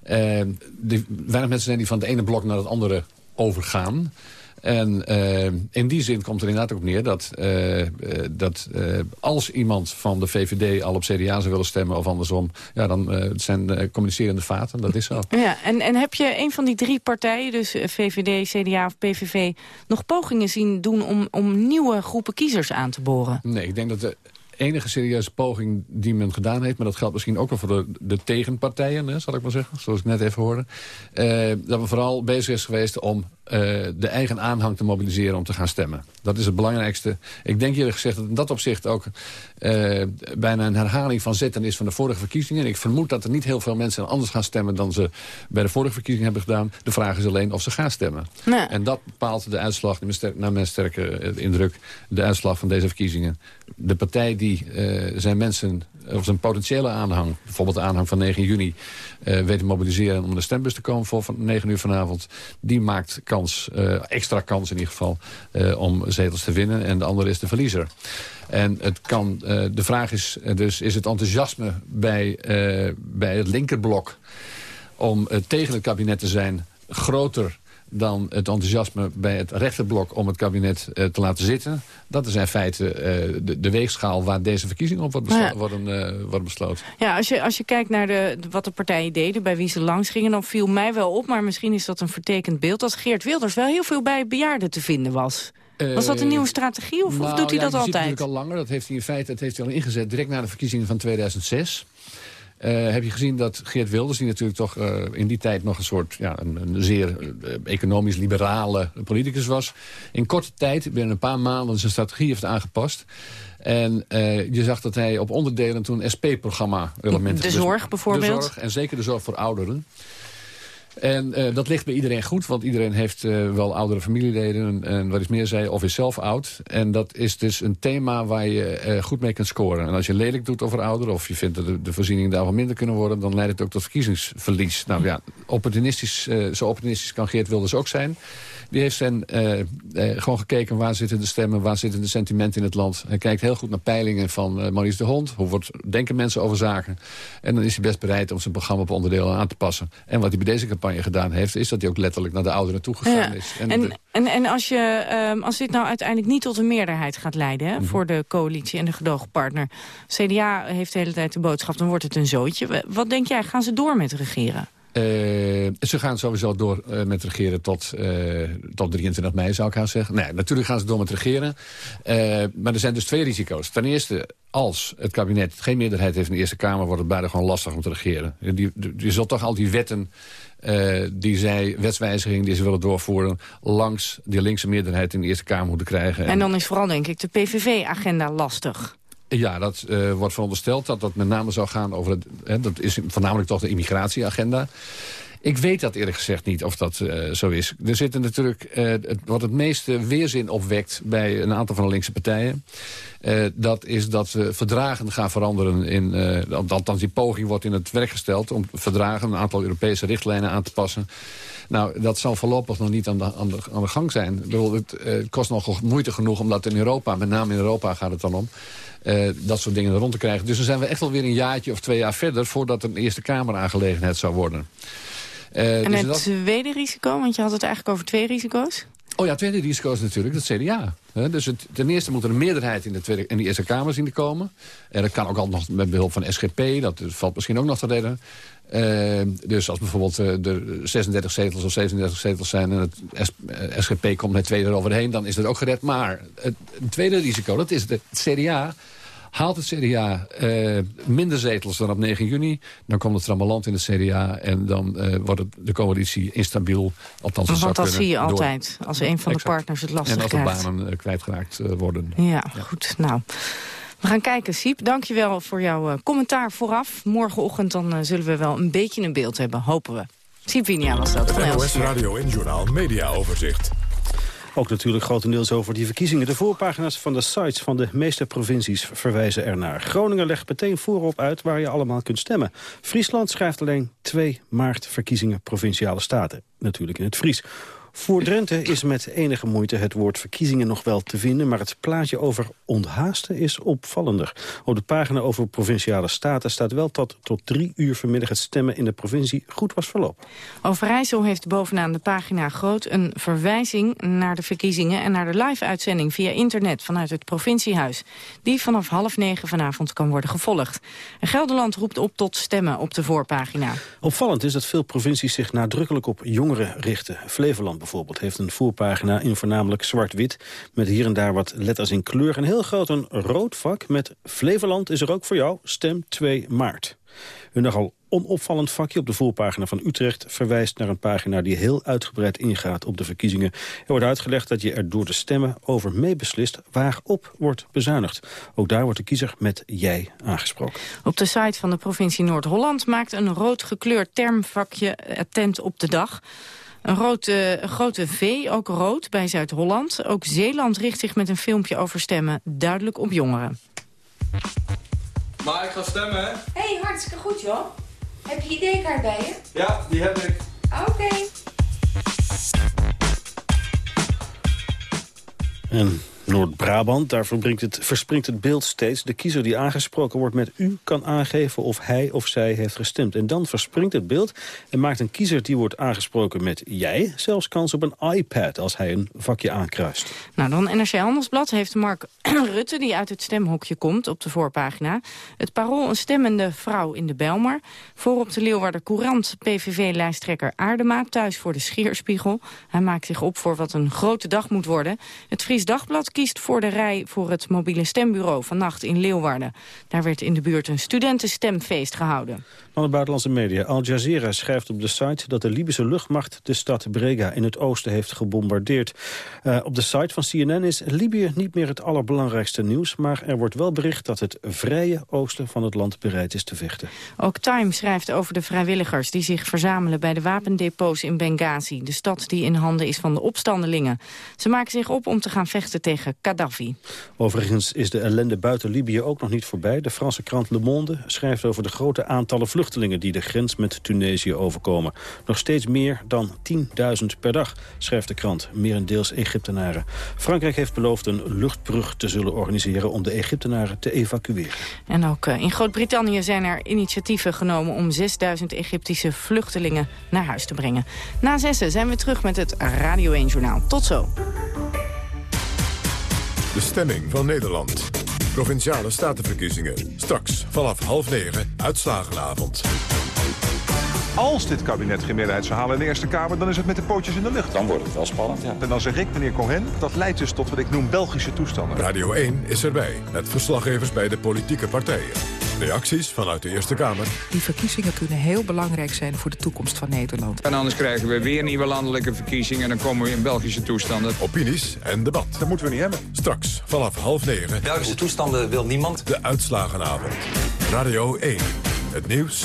weinig mensen zijn die van het ene blok naar het andere overgaan. En uh, in die zin komt er inderdaad ook neer dat, uh, dat uh, als iemand van de VVD al op CDA zou willen stemmen of andersom, ja, dan het zijn communicerende vaten, dat is zo. Ja, en, en heb je een van die drie partijen, dus VVD, CDA of PVV, nog pogingen zien doen om, om nieuwe groepen kiezers aan te boren? Nee, ik denk dat de enige serieuze poging die men gedaan heeft... maar dat geldt misschien ook wel voor de, de tegenpartijen, hè, zal ik maar zeggen... zoals ik net even hoorde... Dat we vooral bezig is geweest om uh, de eigen aanhang te mobiliseren om te gaan stemmen. Dat is het belangrijkste. Ik denk eerlijk gezegd dat in dat opzicht ook uh, bijna een herhaling van zetten is van de vorige verkiezingen. En ik vermoed dat er niet heel veel mensen anders gaan stemmen dan ze bij de vorige verkiezingen hebben gedaan. De vraag is alleen of ze gaan stemmen. Nee. En dat bepaalt de uitslag, naar mijn sterke indruk, de uitslag van deze verkiezingen. De partij die uh, zijn mensen of zijn potentiële aanhang, bijvoorbeeld de aanhang van 9 juni, uh, weet te mobiliseren om de stembus te komen voor van 9 uur vanavond, die maakt kans, uh, extra kans in ieder geval, uh, om zetels te winnen. En de andere is de verliezer. En het kan, de vraag is dus, is het enthousiasme bij, bij het linkerblok om tegen het kabinet te zijn groter dan het enthousiasme bij het rechterblok om het kabinet uh, te laten zitten. Dat is in feite uh, de, de, weegschaal waar deze verkiezingen op wordt, beslo ja. worden, uh, worden, besloten. Ja, als je, als je kijkt naar de, wat de partijen deden, bij wie ze langs gingen... dan viel mij wel op, maar misschien is dat een vertekend beeld... dat Geert Wilders wel heel veel bij bejaarden te vinden was. Was dat een nieuwe strategie of, nou, of doet hij ja, dat altijd? natuurlijk al langer. Dat heeft hij in feite dat heeft hij al ingezet direct na de verkiezingen van 2006. Uh, heb je gezien dat Geert Wilders, die natuurlijk toch uh, in die tijd nog een soort ja, een, een zeer uh, economisch liberale politicus was, in korte tijd, binnen een paar maanden, zijn strategie heeft aangepast. En je zag dat hij op onderdelen toen SP-programma elementen... De zorg bijvoorbeeld? De zorg, en zeker de zorg voor ouderen. En uh, dat ligt bij iedereen goed, want iedereen heeft uh, wel oudere familieleden... En, en, wat is meer zei, of is zelf oud. En dat is dus een thema waar je uh, goed mee kunt scoren. En als je lelijk doet over ouderen... of je vindt dat de, de voorzieningen daarvan minder kunnen worden... dan leidt het ook tot verkiezingsverlies. Nou ja, opportunistisch, zo opportunistisch kan Geert Wilders ook zijn... Die heeft zijn, uh, uh, gewoon gekeken waar zitten de stemmen, waar zitten de sentimenten in het land. Hij kijkt heel goed naar peilingen van uh, Maurice de Hond. Hoe wordt, denken mensen over zaken? En dan is hij best bereid om zijn programma op onderdelen aan te passen. En wat hij bij deze campagne gedaan heeft, is dat hij ook letterlijk naar de ouderen toegegaan ja. is. En, en, de... en, en, als, je, um, als dit nou uiteindelijk niet tot een meerderheid gaat leiden... Hè, mm -hmm. voor de coalitie en de gedoogpartner. CDA heeft de hele tijd de boodschap, dan wordt het een zootje. Wat denk jij, gaan ze door met regeren? Uh, ze gaan sowieso door uh, met regeren tot, uh, tot 23 mei, zou ik gaan zeggen. Nee, natuurlijk gaan ze door met regeren. maar er zijn dus twee risico's. Ten eerste, als het kabinet geen meerderheid heeft in de Eerste Kamer... wordt het bijna gewoon lastig om te regeren. Je zult toch al die wetten die zij, wetswijzigingen die ze willen doorvoeren... langs die linkse meerderheid in de Eerste Kamer moeten krijgen. En, en dan is vooral, denk ik, de PVV-agenda lastig. Ja, dat uh, wordt verondersteld dat dat met name zou gaan over... Het, hè, dat is voornamelijk toch de immigratieagenda. Ik weet dat eerlijk gezegd niet of dat uh, zo is. Er zitten natuurlijk, het, wat het meeste weerzin opwekt bij een aantal van de linkse partijen. Uh, dat is dat we verdragen gaan veranderen. In, althans, die poging wordt in het werk gesteld om verdragen, een aantal Europese richtlijnen aan te passen. Nou, dat zal voorlopig nog niet aan de, gang zijn. Het, kost nog moeite genoeg, omdat in Europa, met name in Europa gaat het dan om... Dat soort dingen rond te krijgen. Dus dan zijn we echt wel weer een jaartje of twee jaar verder... voordat een Eerste Kamer-aangelegenheid zou worden. Uh, en dus het dat... tweede risico, want je had het eigenlijk over twee risico's? Oh ja, het tweede risico is natuurlijk het CDA. Dus het, ten eerste moet er een meerderheid in de, tweede, in de Eerste Kamer zien te komen. En dat kan ook al nog met behulp van SGP, dat valt misschien ook nog te redden. Uh, dus als bijvoorbeeld uh, er 36 zetels of 37 zetels zijn... en het SGP komt met twee eroverheen, dan is dat ook gered. Maar het, het tweede risico, dat is het, het CDA Haalt het CDA uh, minder zetels dan op 9 juni... dan komt het trammeland in het CDA... en dan uh, wordt het, de coalitie instabiel. Althans, Want dat kunnen, zie je altijd, als een van de partners het lastig krijgt. En als de banen uh, kwijtgeraakt worden. Ja, ja, goed. Nou... We gaan kijken, Siep. Dankjewel voor jouw uh, commentaar vooraf. Morgenochtend dan uh, zullen we wel een beetje een beeld hebben, hopen we. Siep Winia was dat. Het NOS Radio en Journaal Media Overzicht. Ook natuurlijk grotendeels over die verkiezingen. De voorpagina's van de sites van de meeste provincies verwijzen ernaar. Groningen legt meteen voorop uit waar je allemaal kunt stemmen. Friesland schrijft alleen 2 maart verkiezingen provinciale staten. Natuurlijk in het Fries. Voor Drenthe is met enige moeite het woord verkiezingen nog wel te vinden... maar het plaatje over onthaasten is opvallender. Op de pagina over provinciale staten staat wel dat tot drie uur vanmiddag... het stemmen in de provincie goed was verlopen. Overijssel heeft bovenaan de pagina groot een verwijzing naar de verkiezingen... en naar de live-uitzending via internet vanuit het provinciehuis... die vanaf half negen vanavond kan worden gevolgd. Gelderland roept op tot stemmen op de voorpagina. Opvallend is dat veel provincies zich nadrukkelijk op jongeren richten. Flevoland bijvoorbeeld heeft een voorpagina in voornamelijk zwart-wit... met hier en daar wat letters in kleur. En heel groot een rood vak met Flevoland is er ook voor jou, stem 2 maart. Een nogal onopvallend vakje op de voorpagina van Utrecht... verwijst naar een pagina die heel uitgebreid ingaat op de verkiezingen. Er wordt uitgelegd dat je er door de stemmen over meebeslist... waarop wordt bezuinigd. Ook daar wordt de kiezer met jij aangesproken. Op de site van de provincie Noord-Holland maakt een rood gekleurd termvakje attent op de dag... Een, rood, grote V, ook rood, bij Zuid-Holland. Ook Zeeland richt zich met een filmpje over stemmen duidelijk op jongeren. Maar ik ga stemmen, hè? Hé, hey, hartstikke goed, joh. Heb je ID-kaart bij je? Ja, die heb ik. Oké. En Noord-Brabant, daar het, verspringt het beeld steeds. De kiezer die aangesproken wordt met u kan aangeven of hij of zij heeft gestemd. En dan verspringt het beeld en maakt een kiezer die wordt aangesproken met jij... zelfs kans op een iPad als hij een vakje aankruist. Nou, dan NRC Handelsblad heeft Mark *clears throat* Rutte, die uit het stemhokje komt op de voorpagina. Het parool een stemmende vrouw in de Belmar. Voorop de Leeuwarder Courant PVV-lijsttrekker Aardema... thuis voor de Schierspiegel. Hij maakt zich op voor wat een grote dag moet worden. Het Fries Dagblad kiest voor de rij voor het mobiele stembureau vannacht in Leeuwarden. Daar werd in de buurt een studentenstemfeest gehouden. Van de buitenlandse media. Al Jazeera schrijft op de site dat de Libische luchtmacht de stad Brega in het oosten heeft gebombardeerd. Uh, op de site van CNN is Libië niet meer het allerbelangrijkste nieuws, maar er wordt wel bericht dat het vrije oosten van het land bereid is te vechten. Ook Time schrijft over de vrijwilligers die zich verzamelen bij de wapendepots in Benghazi, de stad die in handen is van de opstandelingen. Ze maken zich op om te gaan vechten tegen Gaddafi. Overigens is de ellende buiten Libië ook nog niet voorbij. De Franse krant Le Monde schrijft over de grote aantallen vluchtelingen... die de grens met Tunesië overkomen. Nog steeds meer dan 10.000 per dag, schrijft de krant. Merendeels Egyptenaren. Frankrijk heeft beloofd een luchtbrug te zullen organiseren... om de Egyptenaren te evacueren. En ook eh, in Groot-Brittannië zijn er initiatieven genomen... om 6.000 Egyptische vluchtelingen naar huis te brengen. Na zessen zijn we terug met het Radio 1-journaal. Tot zo. De stemming van Nederland. Provinciale statenverkiezingen. Straks vanaf half negen, uitslagenavond. Als dit kabinet geen meerderheid zou halen in de Eerste Kamer... dan is het met de pootjes in de lucht. Dan wordt het wel spannend, ja. En dan zeg ik, meneer Cohen, dat leidt dus tot wat ik noem Belgische toestanden. Radio 1 is erbij, met verslaggevers bij de politieke partijen. Reacties vanuit de Eerste Kamer. Die verkiezingen kunnen heel belangrijk zijn voor de toekomst van Nederland. En anders krijgen we weer nieuwe landelijke verkiezingen... en dan komen we in Belgische toestanden. Opinies en debat. Dat moeten we niet hebben. Straks vanaf half negen. Belgische toestanden wil niemand. De uitslagenavond. Radio 1. Het nieuws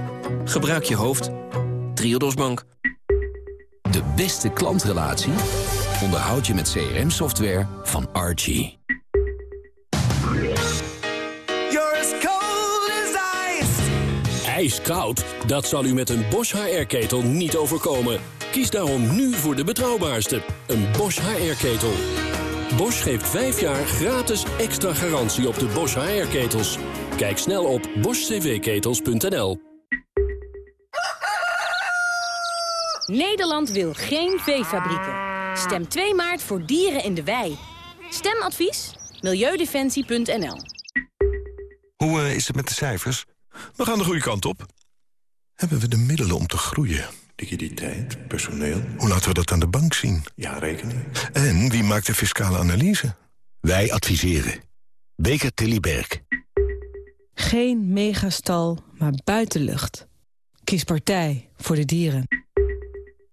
Gebruik je hoofd. Triodos Bank. De beste klantrelatie onderhoud je met CRM-software van Archie. Ijskoud? Dat zal u met een Bosch HR-ketel niet overkomen. Kies daarom nu voor de betrouwbaarste, een Bosch HR-ketel. Bosch geeft 5 jaar gratis extra garantie op de Bosch HR-ketels. Kijk snel op boschcvketels.nl. Nederland wil geen veefabrieken. Stem 2 maart voor dieren in de wei. Stemadvies? Milieudefensie.nl Hoe uh, is het met de cijfers? We gaan de goede kant op. Hebben we de middelen om te groeien? liquiditeit, personeel. Hoe laten we dat aan de bank zien? Ja, rekening. En wie maakt de fiscale analyse? Wij adviseren. Beker Tilly Berg. Geen megastal, maar buitenlucht. Kies partij voor de dieren.